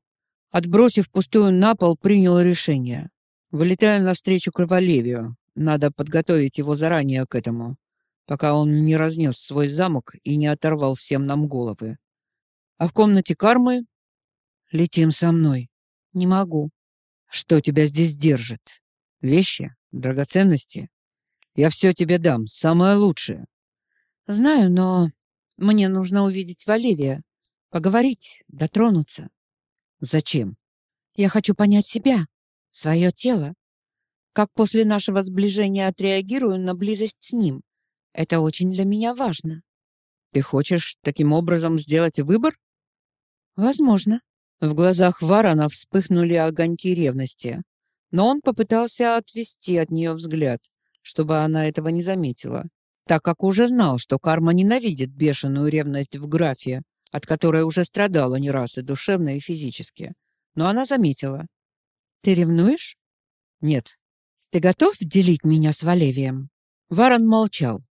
Отбросив пустую на пол, принял решение. Вылетая навстречу Кроволевию, надо подготовить его заранее к этому, пока он не разнес свой замок и не оторвал всем нам головы. А в комнате кармы летим со мной. Не могу. Что тебя здесь держит? Вещи? Драгоценности? Я все тебе дам, самое лучшее. Знаю, но мне нужно увидеть Валивия, поговорить, дотронуться. Зачем? Я хочу понять себя, свое тело. Как после нашего сближения отреагирую на близость с ним. Это очень для меня важно. Ты хочешь таким образом сделать выбор? Возможно. В глазах Варана вспыхнули огоньки ревности, но он попытался отвести от нее взгляд, чтобы она этого не заметила, так как уже знал, что карма ненавидит бешеную ревность в графе, от которой уже страдала не раз и душевно, и физически. Но она заметила. «Ты ревнуешь?» «Нет». «Ты готов делить меня с Валевием?» Варан молчал.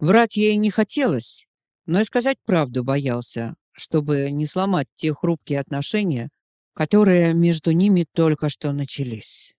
Врать ей не хотелось, но и сказать правду боялся, чтобы не сломать те хрупкие отношения, которые между ними только что начались.